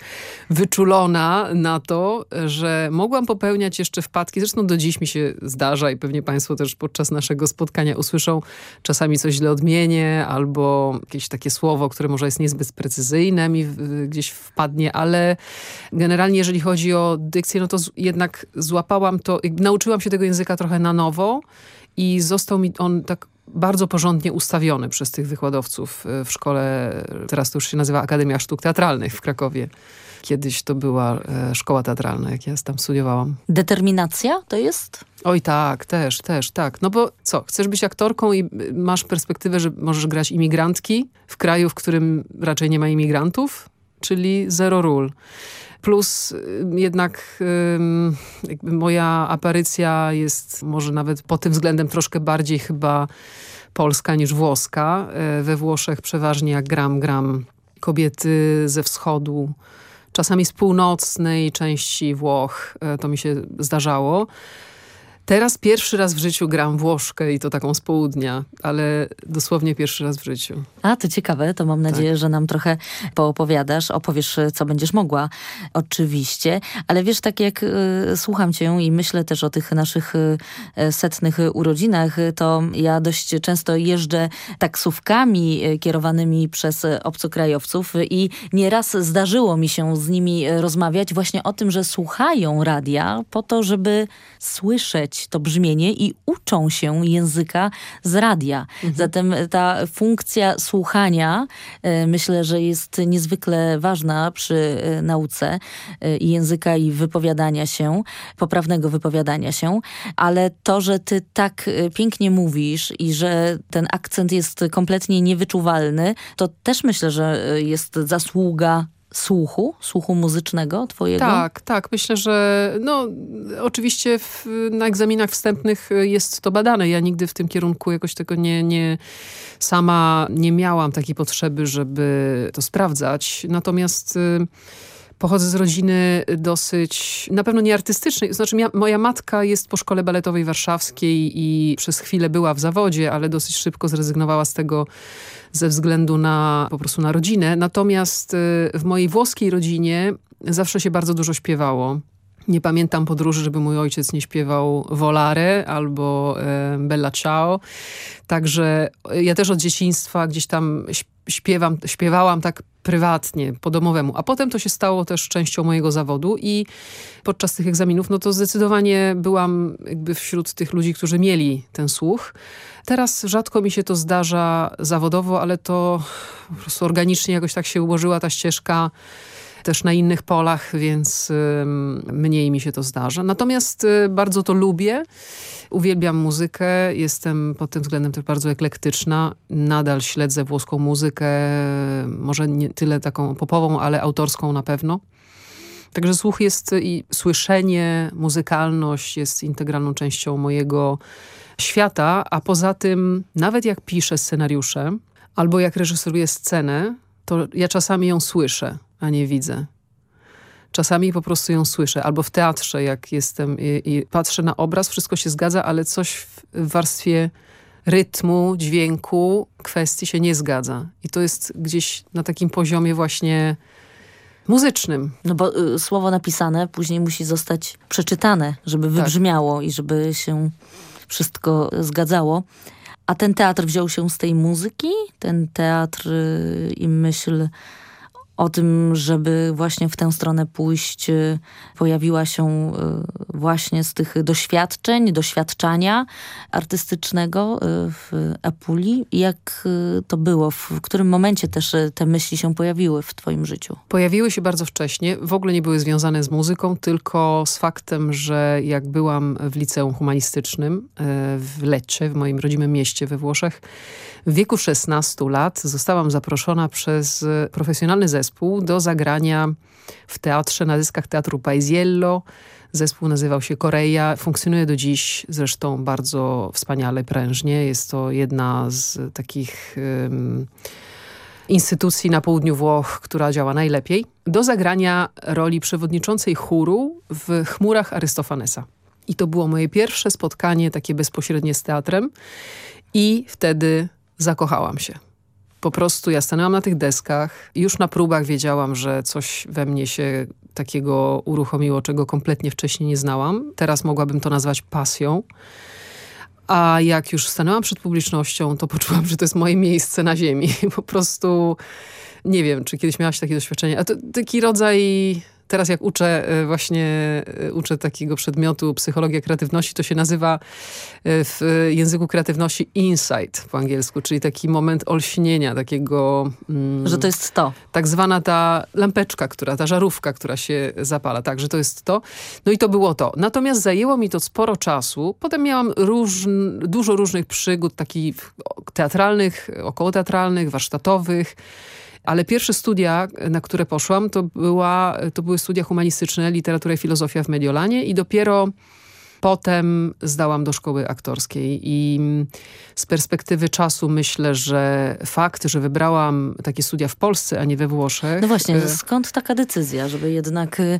Speaker 17: wyczulona na to, że mogłam popełniać jeszcze wpadki. Zresztą do dziś mi się zdarza i pewnie państwo też podczas naszego spotkania usłyszą czasami coś źle odmienię albo jakieś takie słowo, które może jest niezbyt precyzyjne mi gdzieś wpadnie, ale generalnie jeżeli chodzi o dykcję, no to jednak złapałam to, nauczyłam się tego języka trochę na nowo i został mi on tak bardzo porządnie ustawiony przez tych wykładowców w szkole, teraz to już się nazywa Akademia Sztuk Teatralnych w Krakowie. Kiedyś to była szkoła teatralna, jak ja tam studiowałam.
Speaker 13: Determinacja to jest?
Speaker 17: Oj tak, też, też, tak. No bo co, chcesz być aktorką i masz perspektywę, że możesz grać imigrantki w kraju, w którym raczej nie ma imigrantów, czyli zero ról. Plus jednak jakby moja aparycja jest może nawet pod tym względem troszkę bardziej chyba polska niż włoska. We Włoszech przeważnie jak gram, gram kobiety ze wschodu, czasami z północnej części Włoch. To mi się zdarzało. Teraz pierwszy raz w życiu gram Włoszkę i to taką z południa, ale dosłownie pierwszy raz w życiu.
Speaker 13: A, to ciekawe, to mam nadzieję, tak. że nam trochę poopowiadasz, opowiesz, co będziesz mogła, oczywiście. Ale wiesz, tak jak y, słucham cię i myślę też o tych naszych y, setnych urodzinach, to ja dość często jeżdżę taksówkami kierowanymi przez obcokrajowców i nieraz zdarzyło mi się z nimi rozmawiać właśnie o tym, że słuchają radia po to, żeby słyszeć to brzmienie i uczą się języka z radia. Mhm. Zatem ta funkcja słuchania y, myślę, że jest niezwykle ważna przy y, nauce y, języka i wypowiadania się, poprawnego wypowiadania się, ale to, że ty tak pięknie mówisz i że ten akcent jest kompletnie niewyczuwalny, to też myślę, że jest zasługa słuchu, słuchu muzycznego twojego?
Speaker 17: Tak, tak. Myślę, że no, oczywiście w, na egzaminach wstępnych jest to badane. Ja nigdy w tym kierunku jakoś tego nie, nie sama nie miałam takiej potrzeby, żeby to sprawdzać. Natomiast y, Pochodzę z rodziny dosyć, na pewno nie artystycznej. Znaczy moja matka jest po szkole baletowej warszawskiej i przez chwilę była w zawodzie, ale dosyć szybko zrezygnowała z tego ze względu na po prostu na rodzinę. Natomiast y, w mojej włoskiej rodzinie zawsze się bardzo dużo śpiewało. Nie pamiętam podróży, żeby mój ojciec nie śpiewał Volare albo e, Bella Ciao. Także ja też od dzieciństwa gdzieś tam śpiewam, śpiewałam tak prywatnie, po domowemu. A potem to się stało też częścią mojego zawodu i podczas tych egzaminów, no to zdecydowanie byłam jakby wśród tych ludzi, którzy mieli ten słuch. Teraz rzadko mi się to zdarza zawodowo, ale to po prostu organicznie jakoś tak się ułożyła ta ścieżka też na innych polach, więc mniej mi się to zdarza. Natomiast y, bardzo to lubię. Uwielbiam muzykę, jestem pod tym względem też bardzo eklektyczna. Nadal śledzę włoską muzykę, może nie tyle taką popową, ale autorską na pewno. Także słuch jest i słyszenie, muzykalność jest integralną częścią mojego świata, a poza tym nawet jak piszę scenariusze albo jak reżyseruję scenę, to ja czasami ją słyszę a nie widzę. Czasami po prostu ją słyszę, albo w teatrze, jak jestem i, i patrzę na obraz, wszystko się zgadza, ale coś w, w warstwie rytmu, dźwięku, kwestii się nie zgadza. I to jest gdzieś na takim poziomie właśnie muzycznym.
Speaker 13: No bo y, słowo napisane później musi zostać przeczytane, żeby tak. wybrzmiało i żeby się wszystko zgadzało. A ten teatr wziął się z tej muzyki? Ten teatr y, i myśl o tym, żeby właśnie w tę stronę pójść, y, pojawiła się y, właśnie z tych doświadczeń, doświadczania artystycznego y, w Apuli. Jak to było? W którym momencie też te myśli się pojawiły w twoim życiu?
Speaker 17: Pojawiły się bardzo wcześnie. W ogóle nie były związane z muzyką, tylko z faktem, że jak byłam w liceum humanistycznym w Lecce, w moim rodzimym mieście we Włoszech, w wieku 16 lat zostałam zaproszona przez profesjonalny zespół do zagrania w teatrze na dyskach Teatru Paisiello. Zespół nazywał się Korea, funkcjonuje do dziś zresztą bardzo wspaniale, prężnie. Jest to jedna z takich um, instytucji na południu Włoch, która działa najlepiej. Do zagrania roli przewodniczącej chóru w Chmurach Arystofanesa. I to było moje pierwsze spotkanie takie bezpośrednie z teatrem i wtedy zakochałam się. Po prostu ja stanęłam na tych deskach i już na próbach wiedziałam, że coś we mnie się takiego uruchomiło, czego kompletnie wcześniej nie znałam. Teraz mogłabym to nazwać pasją. A jak już stanęłam przed publicznością, to poczułam, że to jest moje miejsce na ziemi. Po prostu nie wiem, czy kiedyś miałaś takie doświadczenie. A to taki rodzaj teraz jak uczę e, właśnie, e, uczę takiego przedmiotu psychologia kreatywności, to się nazywa e, w języku kreatywności insight po angielsku, czyli taki moment olśnienia, takiego...
Speaker 13: Mm, że to jest to.
Speaker 17: Tak zwana ta lampeczka, która, ta żarówka, która się zapala. Tak, że to jest to. No i to było to. Natomiast zajęło mi to sporo czasu. Potem miałam różn, dużo różnych przygód, takich teatralnych, okołoteatralnych, warsztatowych, ale pierwsze studia, na które poszłam, to, była, to były studia humanistyczne, literatura i filozofia w Mediolanie i dopiero Potem zdałam do szkoły aktorskiej i z perspektywy czasu myślę, że fakt, że wybrałam takie studia w Polsce, a nie we Włoszech...
Speaker 13: No właśnie, e, skąd taka decyzja, żeby jednak e,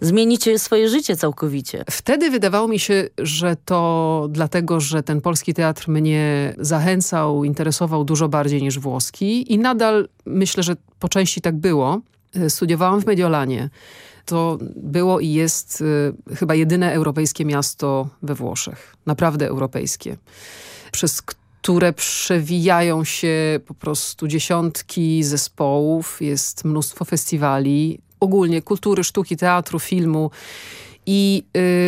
Speaker 13: zmienić swoje życie całkowicie?
Speaker 17: Wtedy wydawało mi się, że to dlatego, że ten polski teatr mnie zachęcał, interesował dużo bardziej niż włoski i nadal myślę, że po części tak było. E, studiowałam w Mediolanie to było i jest y, chyba jedyne europejskie miasto we Włoszech. Naprawdę europejskie. Przez które przewijają się po prostu dziesiątki zespołów, jest mnóstwo festiwali, ogólnie kultury, sztuki, teatru, filmu. I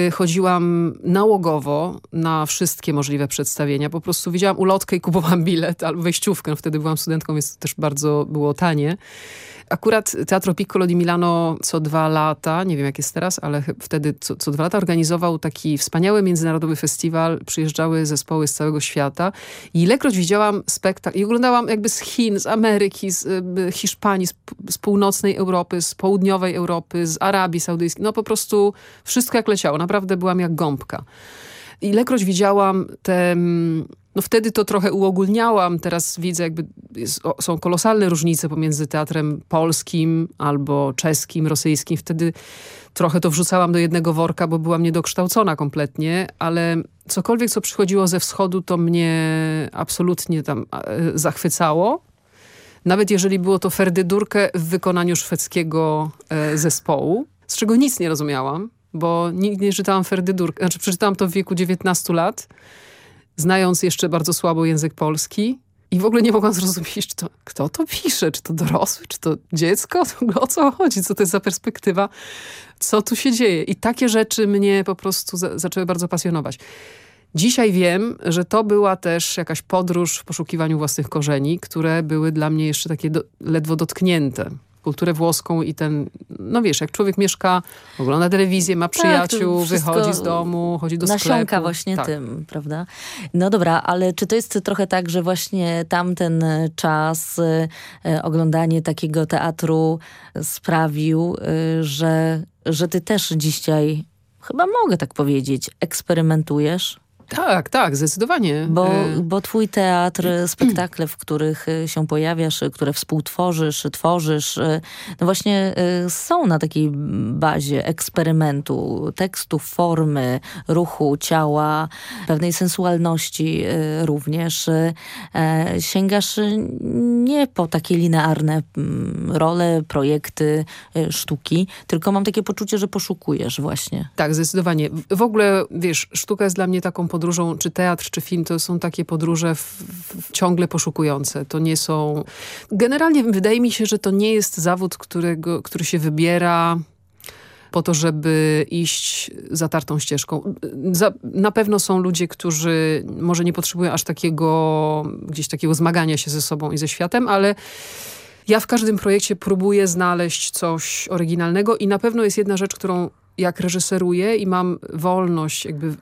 Speaker 17: y, chodziłam nałogowo na wszystkie możliwe przedstawienia. Po prostu widziałam ulotkę i kupowałam bilet albo wejściówkę. Wtedy byłam studentką, więc to też bardzo było tanie. Akurat Teatro Piccolo di Milano co dwa lata, nie wiem jak jest teraz, ale wtedy co, co dwa lata organizował taki wspaniały międzynarodowy festiwal. Przyjeżdżały zespoły z całego świata. I ilekroć widziałam spektakl i oglądałam jakby z Chin, z Ameryki, z y, Hiszpanii, z, z północnej Europy, z południowej Europy, z Arabii Saudyjskiej. No po prostu wszystko jak leciało. Naprawdę byłam jak gąbka. Ilekroć widziałam te... No wtedy to trochę uogólniałam, teraz widzę jakby jest, o, są kolosalne różnice pomiędzy teatrem polskim albo czeskim, rosyjskim. Wtedy trochę to wrzucałam do jednego worka, bo byłam niedokształcona kompletnie, ale cokolwiek, co przychodziło ze wschodu, to mnie absolutnie tam e, zachwycało. Nawet jeżeli było to Ferdydurkę w wykonaniu szwedzkiego e, zespołu, z czego nic nie rozumiałam, bo nigdy nie czytałam Ferdydurkę, znaczy przeczytałam to w wieku 19 lat, znając jeszcze bardzo słabo język polski i w ogóle nie mogłam zrozumieć, czy to, kto to pisze, czy to dorosły, czy to dziecko, o co chodzi, co to jest za perspektywa, co tu się dzieje. I takie rzeczy mnie po prostu za zaczęły bardzo pasjonować. Dzisiaj wiem, że to była też jakaś podróż w poszukiwaniu własnych korzeni, które były dla mnie jeszcze takie do, ledwo dotknięte kulturę włoską i ten, no wiesz, jak człowiek mieszka, ogląda telewizję, ma tak, przyjaciół, tak, wychodzi z domu, chodzi do
Speaker 13: sklepu. Nasiąka właśnie tak. tym, prawda? No dobra, ale czy to jest trochę tak, że właśnie tamten czas, e, oglądanie takiego teatru sprawił, e, że, że ty też dzisiaj, chyba mogę tak powiedzieć, eksperymentujesz?
Speaker 17: Tak, tak, zdecydowanie.
Speaker 13: Bo, y- bo twój teatr, spektakle, w których y, się pojawiasz, y, które współtworzysz, tworzysz, no właśnie są na takiej bazie eksperymentu, tekstu, formy, ruchu, ciała, pewnej sensualności również. E, sięgasz nie po takie linearne mm, role, projekty, sztuki, tylko mam takie poczucie, że poszukujesz właśnie.
Speaker 17: Tak, zdecydowanie. W ogóle, wiesz, sztuka jest dla mnie taką podróżą, czy teatr, czy film, to są takie podróże w, w, ciągle poszukujące. To nie są... Generalnie wydaje mi się, że to nie jest zawód, którego, który się wybiera po to, żeby iść zatartą ścieżką. Za, na pewno są ludzie, którzy może nie potrzebują aż takiego, gdzieś takiego zmagania się ze sobą i ze światem, ale ja w każdym projekcie próbuję znaleźć coś oryginalnego i na pewno jest jedna rzecz, którą jak reżyseruję i mam wolność jakby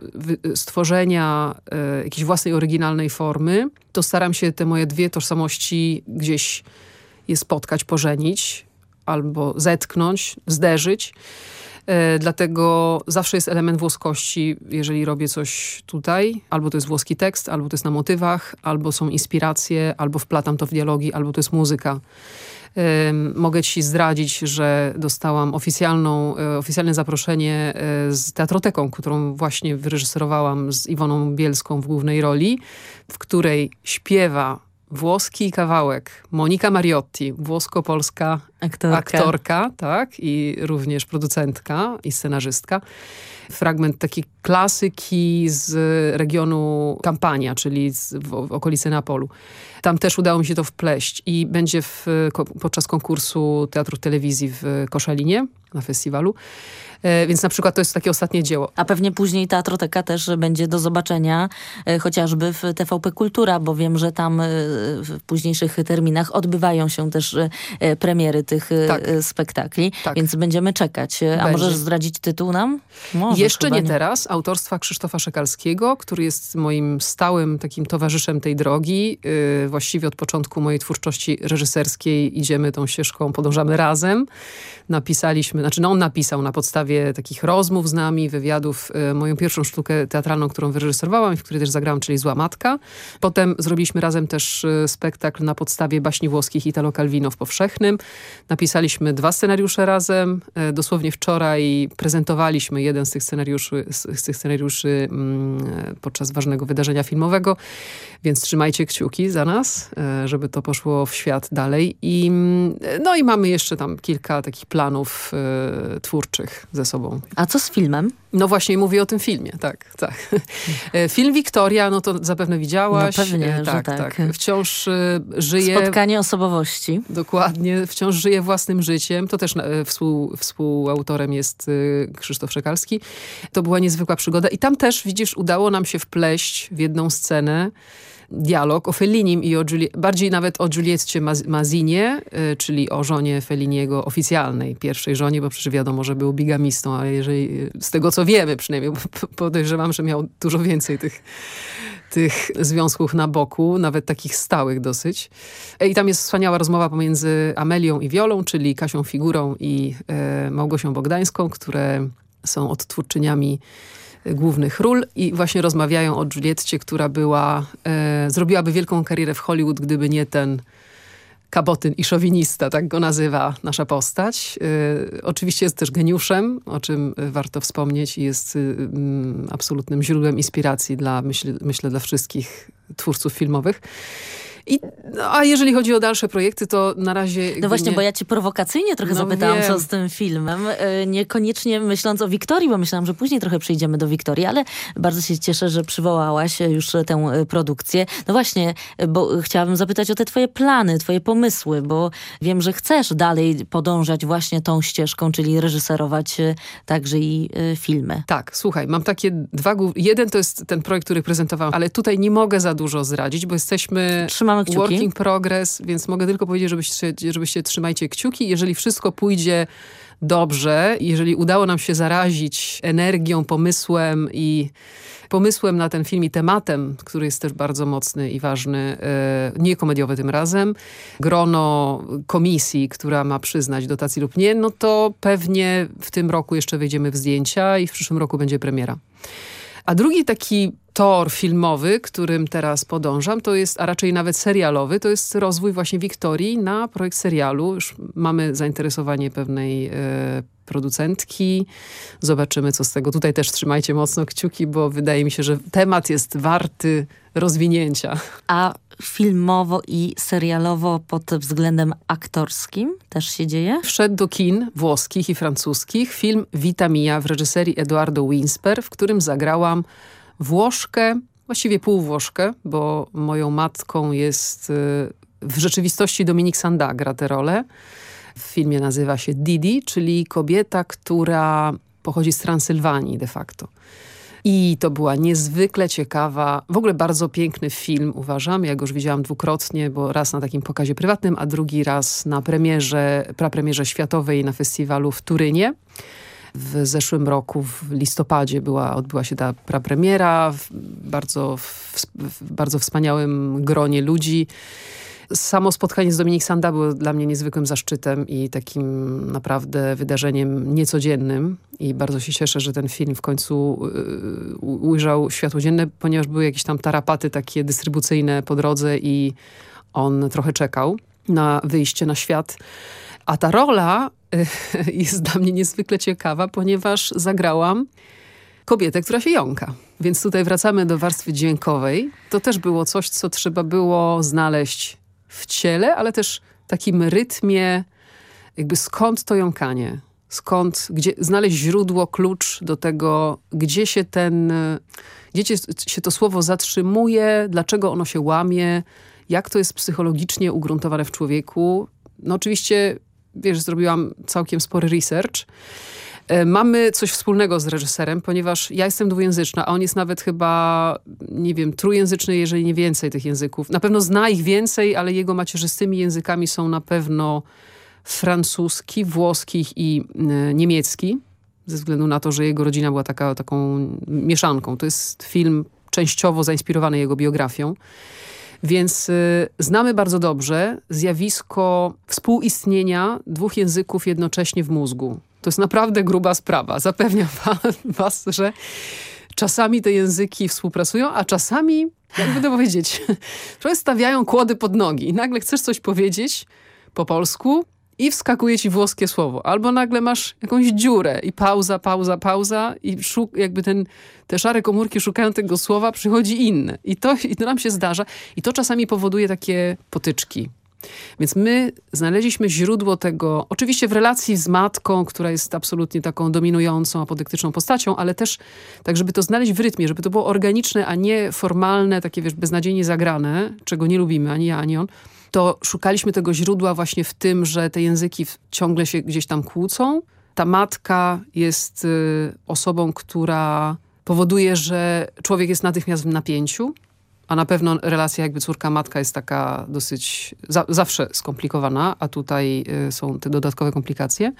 Speaker 17: stworzenia e, jakiejś własnej oryginalnej formy, to staram się te moje dwie tożsamości gdzieś je spotkać, pożenić albo zetknąć, zderzyć. E, dlatego zawsze jest element włoskości, jeżeli robię coś tutaj. Albo to jest włoski tekst, albo to jest na motywach, albo są inspiracje, albo wplatam to w dialogi, albo to jest muzyka. Mogę ci zdradzić, że dostałam oficjalną, e, oficjalne zaproszenie e, z Teatroteką, którą właśnie wyreżyserowałam z Iwoną Bielską w głównej roli, w której śpiewa włoski kawałek Monika Mariotti, włosko-polska aktorka. aktorka, tak, i również producentka i scenarzystka. Fragment takiej klasyki z regionu Kampania, czyli z, w, w okolicy Neapolu. Tam też udało mi się to wpleść i będzie w, podczas konkursu Teatru Telewizji w Koszalinie na festiwalu. E, więc na przykład to jest takie ostatnie dzieło.
Speaker 13: A pewnie później Teatroteka też będzie do zobaczenia e, chociażby w TVP Kultura, bo wiem, że tam e, w późniejszych terminach odbywają się też premiery tych tak. spektakli, tak. więc będziemy czekać. A będzie. możesz zdradzić tytuł nam?
Speaker 17: Możesz, Jeszcze nie, nie teraz. Autorstwa Krzysztofa Szekalskiego, który jest moim stałym takim towarzyszem tej drogi. Właściwie od początku mojej twórczości reżyserskiej idziemy tą ścieżką, podążamy razem. Napisaliśmy, znaczy no on napisał na podstawie takich rozmów z nami, wywiadów, e, moją pierwszą sztukę teatralną, którą wyreżyserowałam i w której też zagrałam, czyli Zła Matka. Potem zrobiliśmy razem też e, spektakl na podstawie baśni włoskich Italo Calvino w Powszechnym. Napisaliśmy dwa scenariusze razem. E, dosłownie wczoraj prezentowaliśmy jeden z tych scenariuszy, z tych scenariuszy mm, podczas ważnego wydarzenia filmowego, więc trzymajcie kciuki za nas, żeby to poszło w świat dalej. I, mm, no i mamy jeszcze tam kilka takich planów twórczych ze sobą.
Speaker 13: A co z filmem?
Speaker 17: No właśnie mówię o tym filmie, tak, tak. E, film Wiktoria, no to zapewne widziałaś.
Speaker 13: No pewnie, e, tak,
Speaker 17: tak. tak. Wciąż e, żyje...
Speaker 13: Spotkanie osobowości.
Speaker 17: Dokładnie, wciąż żyje własnym życiem. To też współ, współautorem jest Krzysztof Szekalski. To była niezwykła przygoda i tam też, widzisz, udało nam się wpleść w jedną scenę dialog o Fellinim i o Giuli bardziej nawet o Giulietcie Mazinie, y, czyli o żonie Felliniego oficjalnej, pierwszej żonie, bo przecież wiadomo, że był bigamistą, ale jeżeli, z tego co wiemy przynajmniej, podejrzewam, że miał dużo więcej tych tych związków na boku, nawet takich stałych dosyć. E, I tam jest wspaniała rozmowa pomiędzy Amelią i Wiolą, czyli Kasią Figurą i e, Małgosią Bogdańską, które są odtwórczyniami głównych ról i właśnie rozmawiają o Julietcie, która była, e, zrobiłaby wielką karierę w Hollywood, gdyby nie ten kabotyn i szowinista, tak go nazywa nasza postać. Y, oczywiście jest też geniuszem, o czym warto wspomnieć i jest y, absolutnym źródłem inspiracji dla, myśl, myślę, dla wszystkich twórców filmowych. I, no, a jeżeli chodzi o dalsze projekty, to na razie...
Speaker 13: No właśnie,
Speaker 17: nie...
Speaker 13: bo ja cię prowokacyjnie trochę no zapytałam, wiem. co z tym filmem. E, niekoniecznie myśląc o Wiktorii, bo myślałam, że później trochę przejdziemy do Wiktorii, ale bardzo się cieszę, że przywołałaś już tę e, produkcję. No właśnie, bo chciałabym zapytać o te twoje plany, twoje pomysły, bo wiem, że chcesz dalej podążać właśnie tą ścieżką, czyli reżyserować e, także i filmy.
Speaker 17: Tak, słuchaj, mam takie dwa... Jeden to jest ten projekt, który prezentowałam, ale tutaj nie mogę za dużo zdradzić, bo jesteśmy...
Speaker 13: Trzymam Trzymamy kciuki.
Speaker 17: Working progress, więc mogę tylko powiedzieć, żebyście, żebyście trzymajcie kciuki. Jeżeli wszystko pójdzie dobrze, jeżeli udało nam się zarazić energią, pomysłem i pomysłem na ten film i tematem, który jest też bardzo mocny i ważny, e, nie komediowy tym razem, grono komisji, która ma przyznać dotacji lub nie, no to pewnie w tym roku jeszcze wejdziemy w zdjęcia i w przyszłym roku będzie premiera. A drugi taki tor filmowy, którym teraz podążam, to jest, a raczej nawet serialowy, to jest rozwój właśnie Wiktorii na projekt serialu. Już mamy zainteresowanie pewnej e, producentki. Zobaczymy, co z tego. Tutaj też trzymajcie mocno kciuki, bo wydaje mi się, że temat jest warty rozwinięcia.
Speaker 13: A filmowo i serialowo pod względem aktorskim też się dzieje?
Speaker 17: Wszedł do kin włoskich i francuskich film Vitamia w reżyserii Eduardo Winsper, w którym zagrałam Włoszkę, właściwie półwłoszkę, bo moją matką jest y, w rzeczywistości Dominik Sanda gra tę rolę. W filmie nazywa się Didi, czyli kobieta, która pochodzi z Transylwanii de facto. I to była niezwykle ciekawa, w ogóle bardzo piękny film uważam. Ja go już widziałam dwukrotnie, bo raz na takim pokazie prywatnym, a drugi raz na premierze, prapremierze światowej na festiwalu w Turynie. W zeszłym roku, w listopadzie była, odbyła się ta prapremiera w bardzo, w, w bardzo wspaniałym gronie ludzi. Samo spotkanie z Dominik Sanda było dla mnie niezwykłym zaszczytem i takim naprawdę wydarzeniem niecodziennym. I bardzo się cieszę, że ten film w końcu yy, ujrzał światło dzienne, ponieważ były jakieś tam tarapaty takie dystrybucyjne po drodze i on trochę czekał na wyjście na świat. A ta rola jest dla mnie niezwykle ciekawa, ponieważ zagrałam kobietę, która się jąka. Więc tutaj wracamy do warstwy dźwiękowej. To też było coś, co trzeba było znaleźć w ciele, ale też w takim rytmie, jakby skąd to jąkanie, skąd, gdzie znaleźć źródło, klucz do tego, gdzie się ten, gdzie się to słowo zatrzymuje, dlaczego ono się łamie, jak to jest psychologicznie ugruntowane w człowieku. No oczywiście wiesz, zrobiłam całkiem spory research. E, mamy coś wspólnego z reżyserem, ponieważ ja jestem dwujęzyczna, a on jest nawet chyba, nie wiem, trójjęzyczny, jeżeli nie więcej tych języków. Na pewno zna ich więcej, ale jego macierzystymi językami są na pewno francuski, włoski i y, niemiecki, ze względu na to, że jego rodzina była taka, taką mieszanką. To jest film częściowo zainspirowany jego biografią. Więc y, znamy bardzo dobrze zjawisko współistnienia dwóch języków jednocześnie w mózgu. To jest naprawdę gruba sprawa. Zapewniam was, że czasami te języki współpracują, a czasami, jak będę powiedzieć, stawiają kłody pod nogi i nagle chcesz coś powiedzieć po polsku, i wskakuje ci włoskie słowo. Albo nagle masz jakąś dziurę i pauza, pauza, pauza i szuk, jakby ten, te szare komórki szukają tego słowa, przychodzi inne. I to, I to nam się zdarza. I to czasami powoduje takie potyczki. Więc my znaleźliśmy źródło tego, oczywiście w relacji z matką, która jest absolutnie taką dominującą, apodyktyczną postacią, ale też tak, żeby to znaleźć w rytmie, żeby to było organiczne, a nie formalne, takie wiesz, beznadziejnie zagrane, czego nie lubimy, ani ja, ani on to szukaliśmy tego źródła właśnie w tym, że te języki ciągle się gdzieś tam kłócą. Ta matka jest y, osobą, która powoduje, że człowiek jest natychmiast w napięciu, a na pewno relacja jakby córka-matka jest taka dosyć za, zawsze skomplikowana, a tutaj y, są te dodatkowe komplikacje.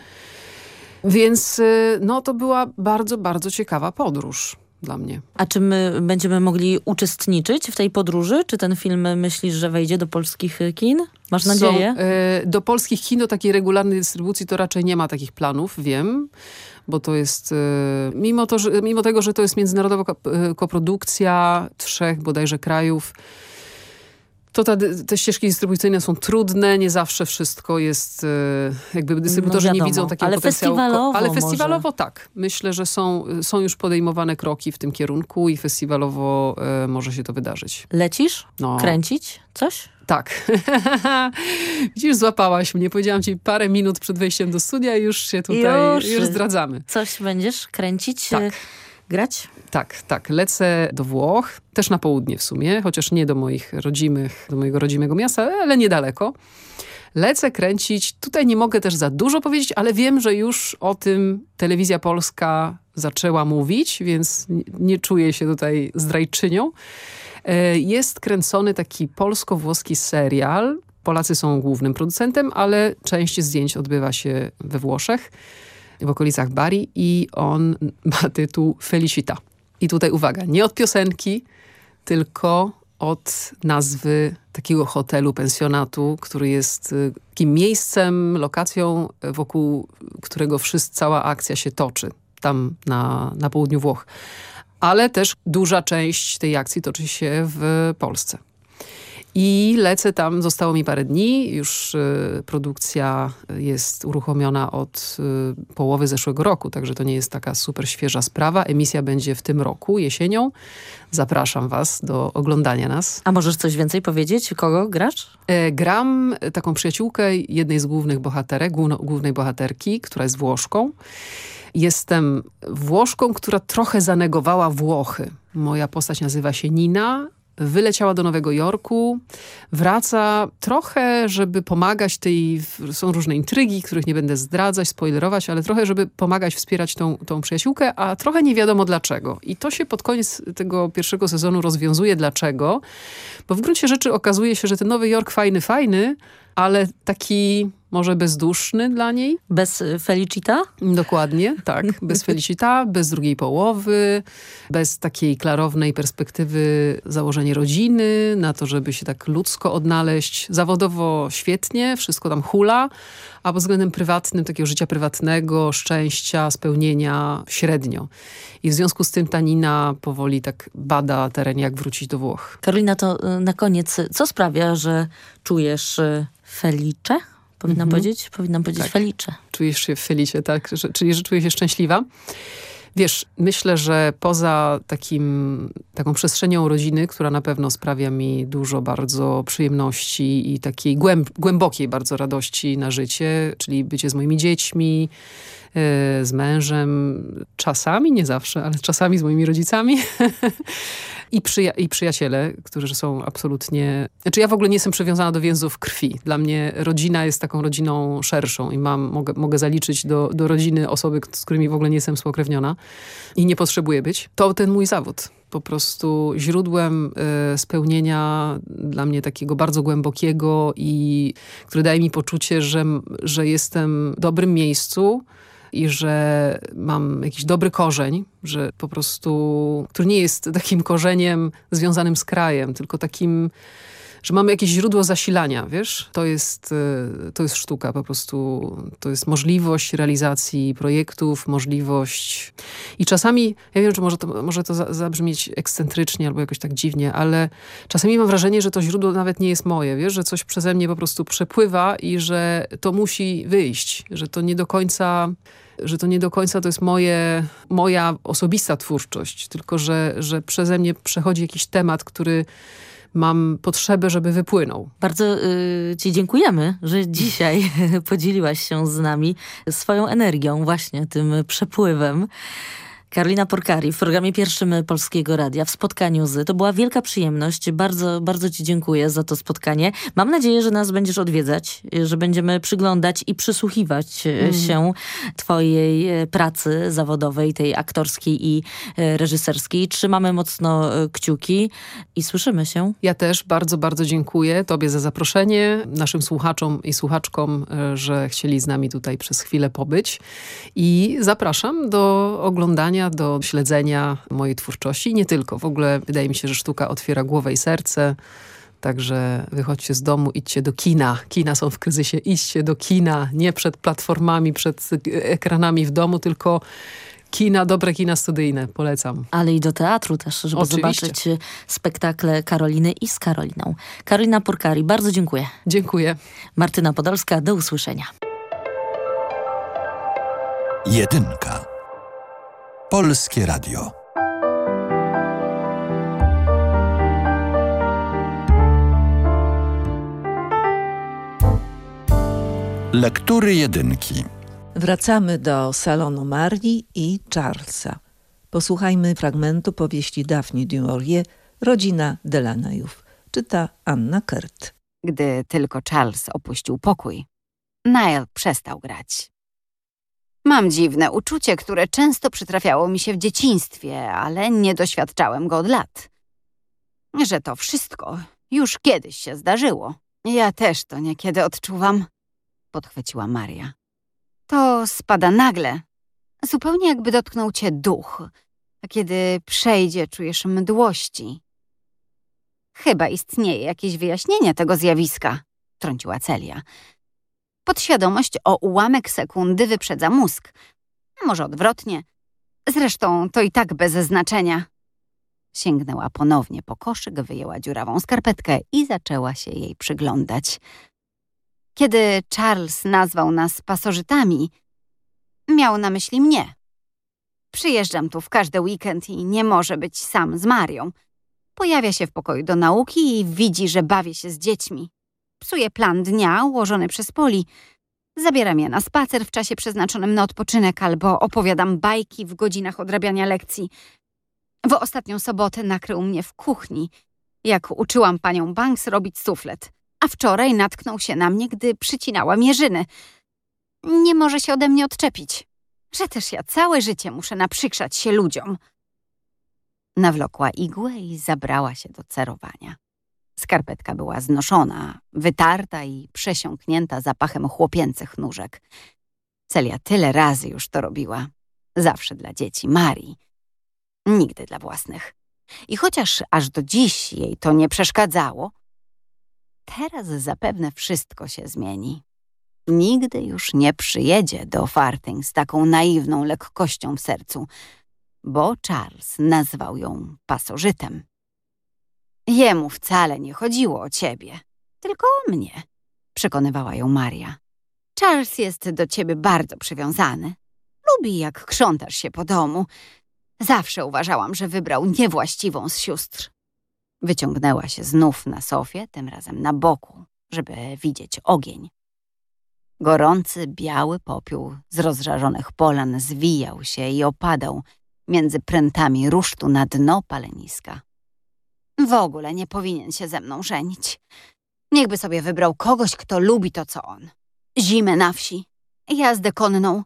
Speaker 17: Więc y, no to była bardzo, bardzo ciekawa podróż dla mnie.
Speaker 13: A czy my będziemy mogli uczestniczyć w tej podróży? Czy ten film myślisz, że wejdzie do polskich kin? Masz nadzieję?
Speaker 17: Są, y, do polskich kin, do takiej regularnej dystrybucji to raczej nie ma takich planów, wiem bo to jest, y, mimo, to, że, mimo tego, że to jest międzynarodowa y, koprodukcja trzech bodajże krajów, to ta, te ścieżki dystrybucyjne są trudne, nie zawsze wszystko jest, y, jakby dystrybutorzy no nie widzą takiego
Speaker 13: ale
Speaker 17: potencjału.
Speaker 13: Festiwalowo
Speaker 17: ale festiwalowo
Speaker 13: może.
Speaker 17: tak. Myślę, że są, są już podejmowane kroki w tym kierunku i festiwalowo może się to wydarzyć.
Speaker 13: Lecisz?
Speaker 17: No.
Speaker 13: Kręcić? Coś?
Speaker 17: Tak. Widzisz, złapałaś mnie. Powiedziałam ci parę minut przed wejściem do studia i już się tutaj już, już zdradzamy.
Speaker 13: Coś będziesz kręcić?
Speaker 17: Tak.
Speaker 13: Grać?
Speaker 17: Tak, tak. Lecę do Włoch, też na południe w sumie, chociaż nie do moich rodzimych, do mojego rodzimego miasta, ale niedaleko. Lecę kręcić. Tutaj nie mogę też za dużo powiedzieć, ale wiem, że już o tym telewizja polska zaczęła mówić, więc nie czuję się tutaj zdrajczynią. E, jest kręcony taki polsko-włoski serial. Polacy są głównym producentem, ale część zdjęć odbywa się we Włoszech, w okolicach Bari i on ma tytuł Felicita. I tutaj uwaga, nie od piosenki, tylko od nazwy takiego hotelu, pensjonatu, który jest y, takim miejscem, lokacją, wokół którego wszyscy, cała akcja się toczy, tam na, na południu Włoch ale też duża część tej akcji toczy się w Polsce. I lecę tam, zostało mi parę dni, już y, produkcja jest uruchomiona od y, połowy zeszłego roku, także to nie jest taka super świeża sprawa. Emisja będzie w tym roku, jesienią. Zapraszam was do oglądania nas.
Speaker 13: A możesz coś więcej powiedzieć? Kogo grasz?
Speaker 17: E, gram taką przyjaciółkę jednej z głównych bohaterek, głównej bohaterki, która jest Włoszką. Jestem Włoszką, która trochę zanegowała Włochy. Moja postać nazywa się Nina, wyleciała do Nowego Jorku, wraca trochę, żeby pomagać tej, są różne intrygi, których nie będę zdradzać, spoilerować, ale trochę, żeby pomagać, wspierać tą, tą przyjaciółkę, a trochę nie wiadomo dlaczego. I to się pod koniec tego pierwszego sezonu rozwiązuje dlaczego, bo w gruncie rzeczy okazuje się, że ten Nowy Jork fajny, fajny, ale taki może bezduszny dla niej.
Speaker 13: Bez y, Felicita?
Speaker 17: Dokładnie, tak. Bez Felicita, bez drugiej połowy, bez takiej klarownej perspektywy założenia rodziny, na to, żeby się tak ludzko odnaleźć. Zawodowo świetnie, wszystko tam hula, a pod względem prywatnym, takiego życia prywatnego, szczęścia, spełnienia średnio. I w związku z tym ta Nina powoli tak bada teren, jak wrócić do Włoch.
Speaker 13: Karolina, to y, na koniec, co sprawia, że czujesz y, Felicze? Powinnam mhm. powiedzieć? Powinnam powiedzieć tak. Felicze.
Speaker 17: Czujesz się Felicie, tak? Że, czyli, że czuję się szczęśliwa. Wiesz, myślę, że poza takim, taką przestrzenią rodziny, która na pewno sprawia mi dużo bardzo przyjemności i takiej głęb głębokiej bardzo radości na życie, czyli bycie z moimi dziećmi, z mężem, czasami, nie zawsze, ale czasami z moimi rodzicami, i, przyja i przyjaciele, którzy są absolutnie... Znaczy ja w ogóle nie jestem przywiązana do więzów krwi. Dla mnie rodzina jest taką rodziną szerszą i mam, mogę, mogę zaliczyć do, do rodziny osoby, z którymi w ogóle nie jestem spokrewniona i nie potrzebuję być. To ten mój zawód po prostu źródłem y, spełnienia dla mnie takiego bardzo głębokiego i które daje mi poczucie, że, że jestem w dobrym miejscu, i że mam jakiś dobry korzeń, że po prostu, który nie jest takim korzeniem związanym z krajem, tylko takim że mamy jakieś źródło zasilania, wiesz? To jest, e, to jest sztuka po prostu. To jest możliwość realizacji projektów, możliwość... I czasami, ja wiem, że może to, może to zabrzmieć ekscentrycznie albo jakoś tak dziwnie, ale czasami mam wrażenie, że to źródło nawet nie jest moje, wiesz? Że coś przeze mnie po prostu przepływa i że to musi wyjść, że to nie do końca że to nie do końca to jest moje, moja osobista twórczość, tylko że, że przeze mnie przechodzi jakiś temat, który mam potrzebę, żeby wypłynął.
Speaker 13: Bardzo y, ci dziękujemy, że dzisiaj podzieliłaś się z nami swoją energią, właśnie tym przepływem. Karolina Porkari w programie pierwszym Polskiego Radia w spotkaniu z. To była wielka przyjemność. Bardzo, bardzo Ci dziękuję za to spotkanie. Mam nadzieję, że nas będziesz odwiedzać, że będziemy przyglądać i przysłuchiwać mm. się Twojej e, pracy zawodowej, tej aktorskiej i e, reżyserskiej. Trzymamy mocno kciuki i słyszymy się.
Speaker 17: Ja też bardzo, bardzo dziękuję Tobie za zaproszenie, naszym słuchaczom i słuchaczkom, że chcieli z nami tutaj przez chwilę pobyć. I zapraszam do oglądania, do śledzenia mojej twórczości. Nie tylko. W ogóle wydaje mi się, że sztuka otwiera głowę i serce. Także wychodźcie z domu, idźcie do kina. Kina są w kryzysie. Idźcie do kina. Nie przed platformami, przed ekranami w domu, tylko kina, dobre kina studyjne. Polecam.
Speaker 13: Ale i do teatru też, żeby Oczywiście. zobaczyć spektakle Karoliny i z Karoliną. Karolina Porkari, bardzo dziękuję.
Speaker 17: Dziękuję.
Speaker 13: Martyna Podolska, do usłyszenia.
Speaker 7: Jedynka. Polskie Radio. Lektury jedynki.
Speaker 18: Wracamy do salonu Marii i Charlesa. Posłuchajmy fragmentu powieści Daphne du Maurier, Rodzina Delaneyów. Czyta Anna Kert.
Speaker 19: Gdy tylko Charles opuścił pokój, Niall przestał grać. Mam dziwne uczucie, które często przytrafiało mi się w dzieciństwie, ale nie doświadczałem go od lat. Że to wszystko już kiedyś się zdarzyło. Ja też to niekiedy odczuwam, podchwyciła Maria. To spada nagle, zupełnie jakby dotknął cię duch, a kiedy przejdzie, czujesz mdłości. Chyba istnieje jakieś wyjaśnienie tego zjawiska, trąciła Celia. Podświadomość o ułamek sekundy wyprzedza mózg. Może odwrotnie. Zresztą to i tak bez znaczenia. Sięgnęła ponownie po koszyk, wyjęła dziurawą skarpetkę i zaczęła się jej przyglądać. Kiedy Charles nazwał nas pasożytami, miał na myśli mnie. Przyjeżdżam tu w każdy weekend i nie może być sam z Marią. Pojawia się w pokoju do nauki i widzi, że bawię się z dziećmi. Psuje plan dnia ułożony przez Poli. Zabieram je na spacer w czasie przeznaczonym na odpoczynek albo opowiadam bajki w godzinach odrabiania lekcji. W ostatnią sobotę nakrył mnie w kuchni, jak uczyłam panią Banks robić suflet, a wczoraj natknął się na mnie, gdy przycinała mierzyny. Nie może się ode mnie odczepić, że też ja całe życie muszę naprzykrzać się ludziom. Nawlokła igłę i zabrała się do cerowania. Skarpetka była znoszona, wytarta i przesiąknięta zapachem chłopięcych nóżek. Celia tyle razy już to robiła. Zawsze dla dzieci Marii. Nigdy dla własnych. I chociaż aż do dziś jej to nie przeszkadzało, teraz zapewne wszystko się zmieni. Nigdy już nie przyjedzie do Farting z taką naiwną lekkością w sercu, bo Charles nazwał ją pasożytem. Jemu wcale nie chodziło o ciebie, tylko o mnie, przekonywała ją Maria. Charles jest do ciebie bardzo przywiązany. Lubi, jak krzątasz się po domu. Zawsze uważałam, że wybrał niewłaściwą z sióstr. Wyciągnęła się znów na sofie, tym razem na boku, żeby widzieć ogień. Gorący, biały popiół z rozżarzonych polan zwijał się i opadał między prętami rusztu na dno paleniska. W ogóle nie powinien się ze mną żenić. Niechby sobie wybrał kogoś, kto lubi to, co on. Zimę na wsi, jazdę konną,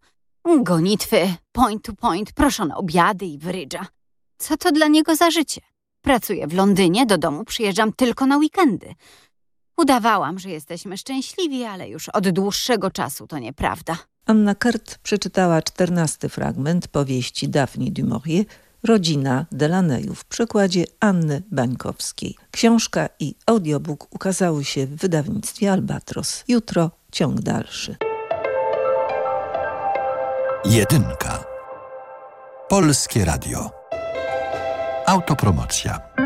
Speaker 19: gonitwy, point to point, proszone obiady i brydża. Co to dla niego za życie? Pracuję w Londynie, do domu przyjeżdżam tylko na weekendy. Udawałam, że jesteśmy szczęśliwi, ale już od dłuższego czasu to nieprawda.
Speaker 18: Anna Kert przeczytała czternasty fragment powieści Daphne du Maurier Rodzina Delaneyów w przekładzie Anny Bańkowskiej. Książka i audiobook ukazały się w wydawnictwie Albatros. Jutro ciąg dalszy.
Speaker 7: Jedynka. Polskie Radio. Autopromocja.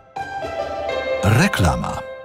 Speaker 7: Reklama.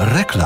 Speaker 7: Reklama.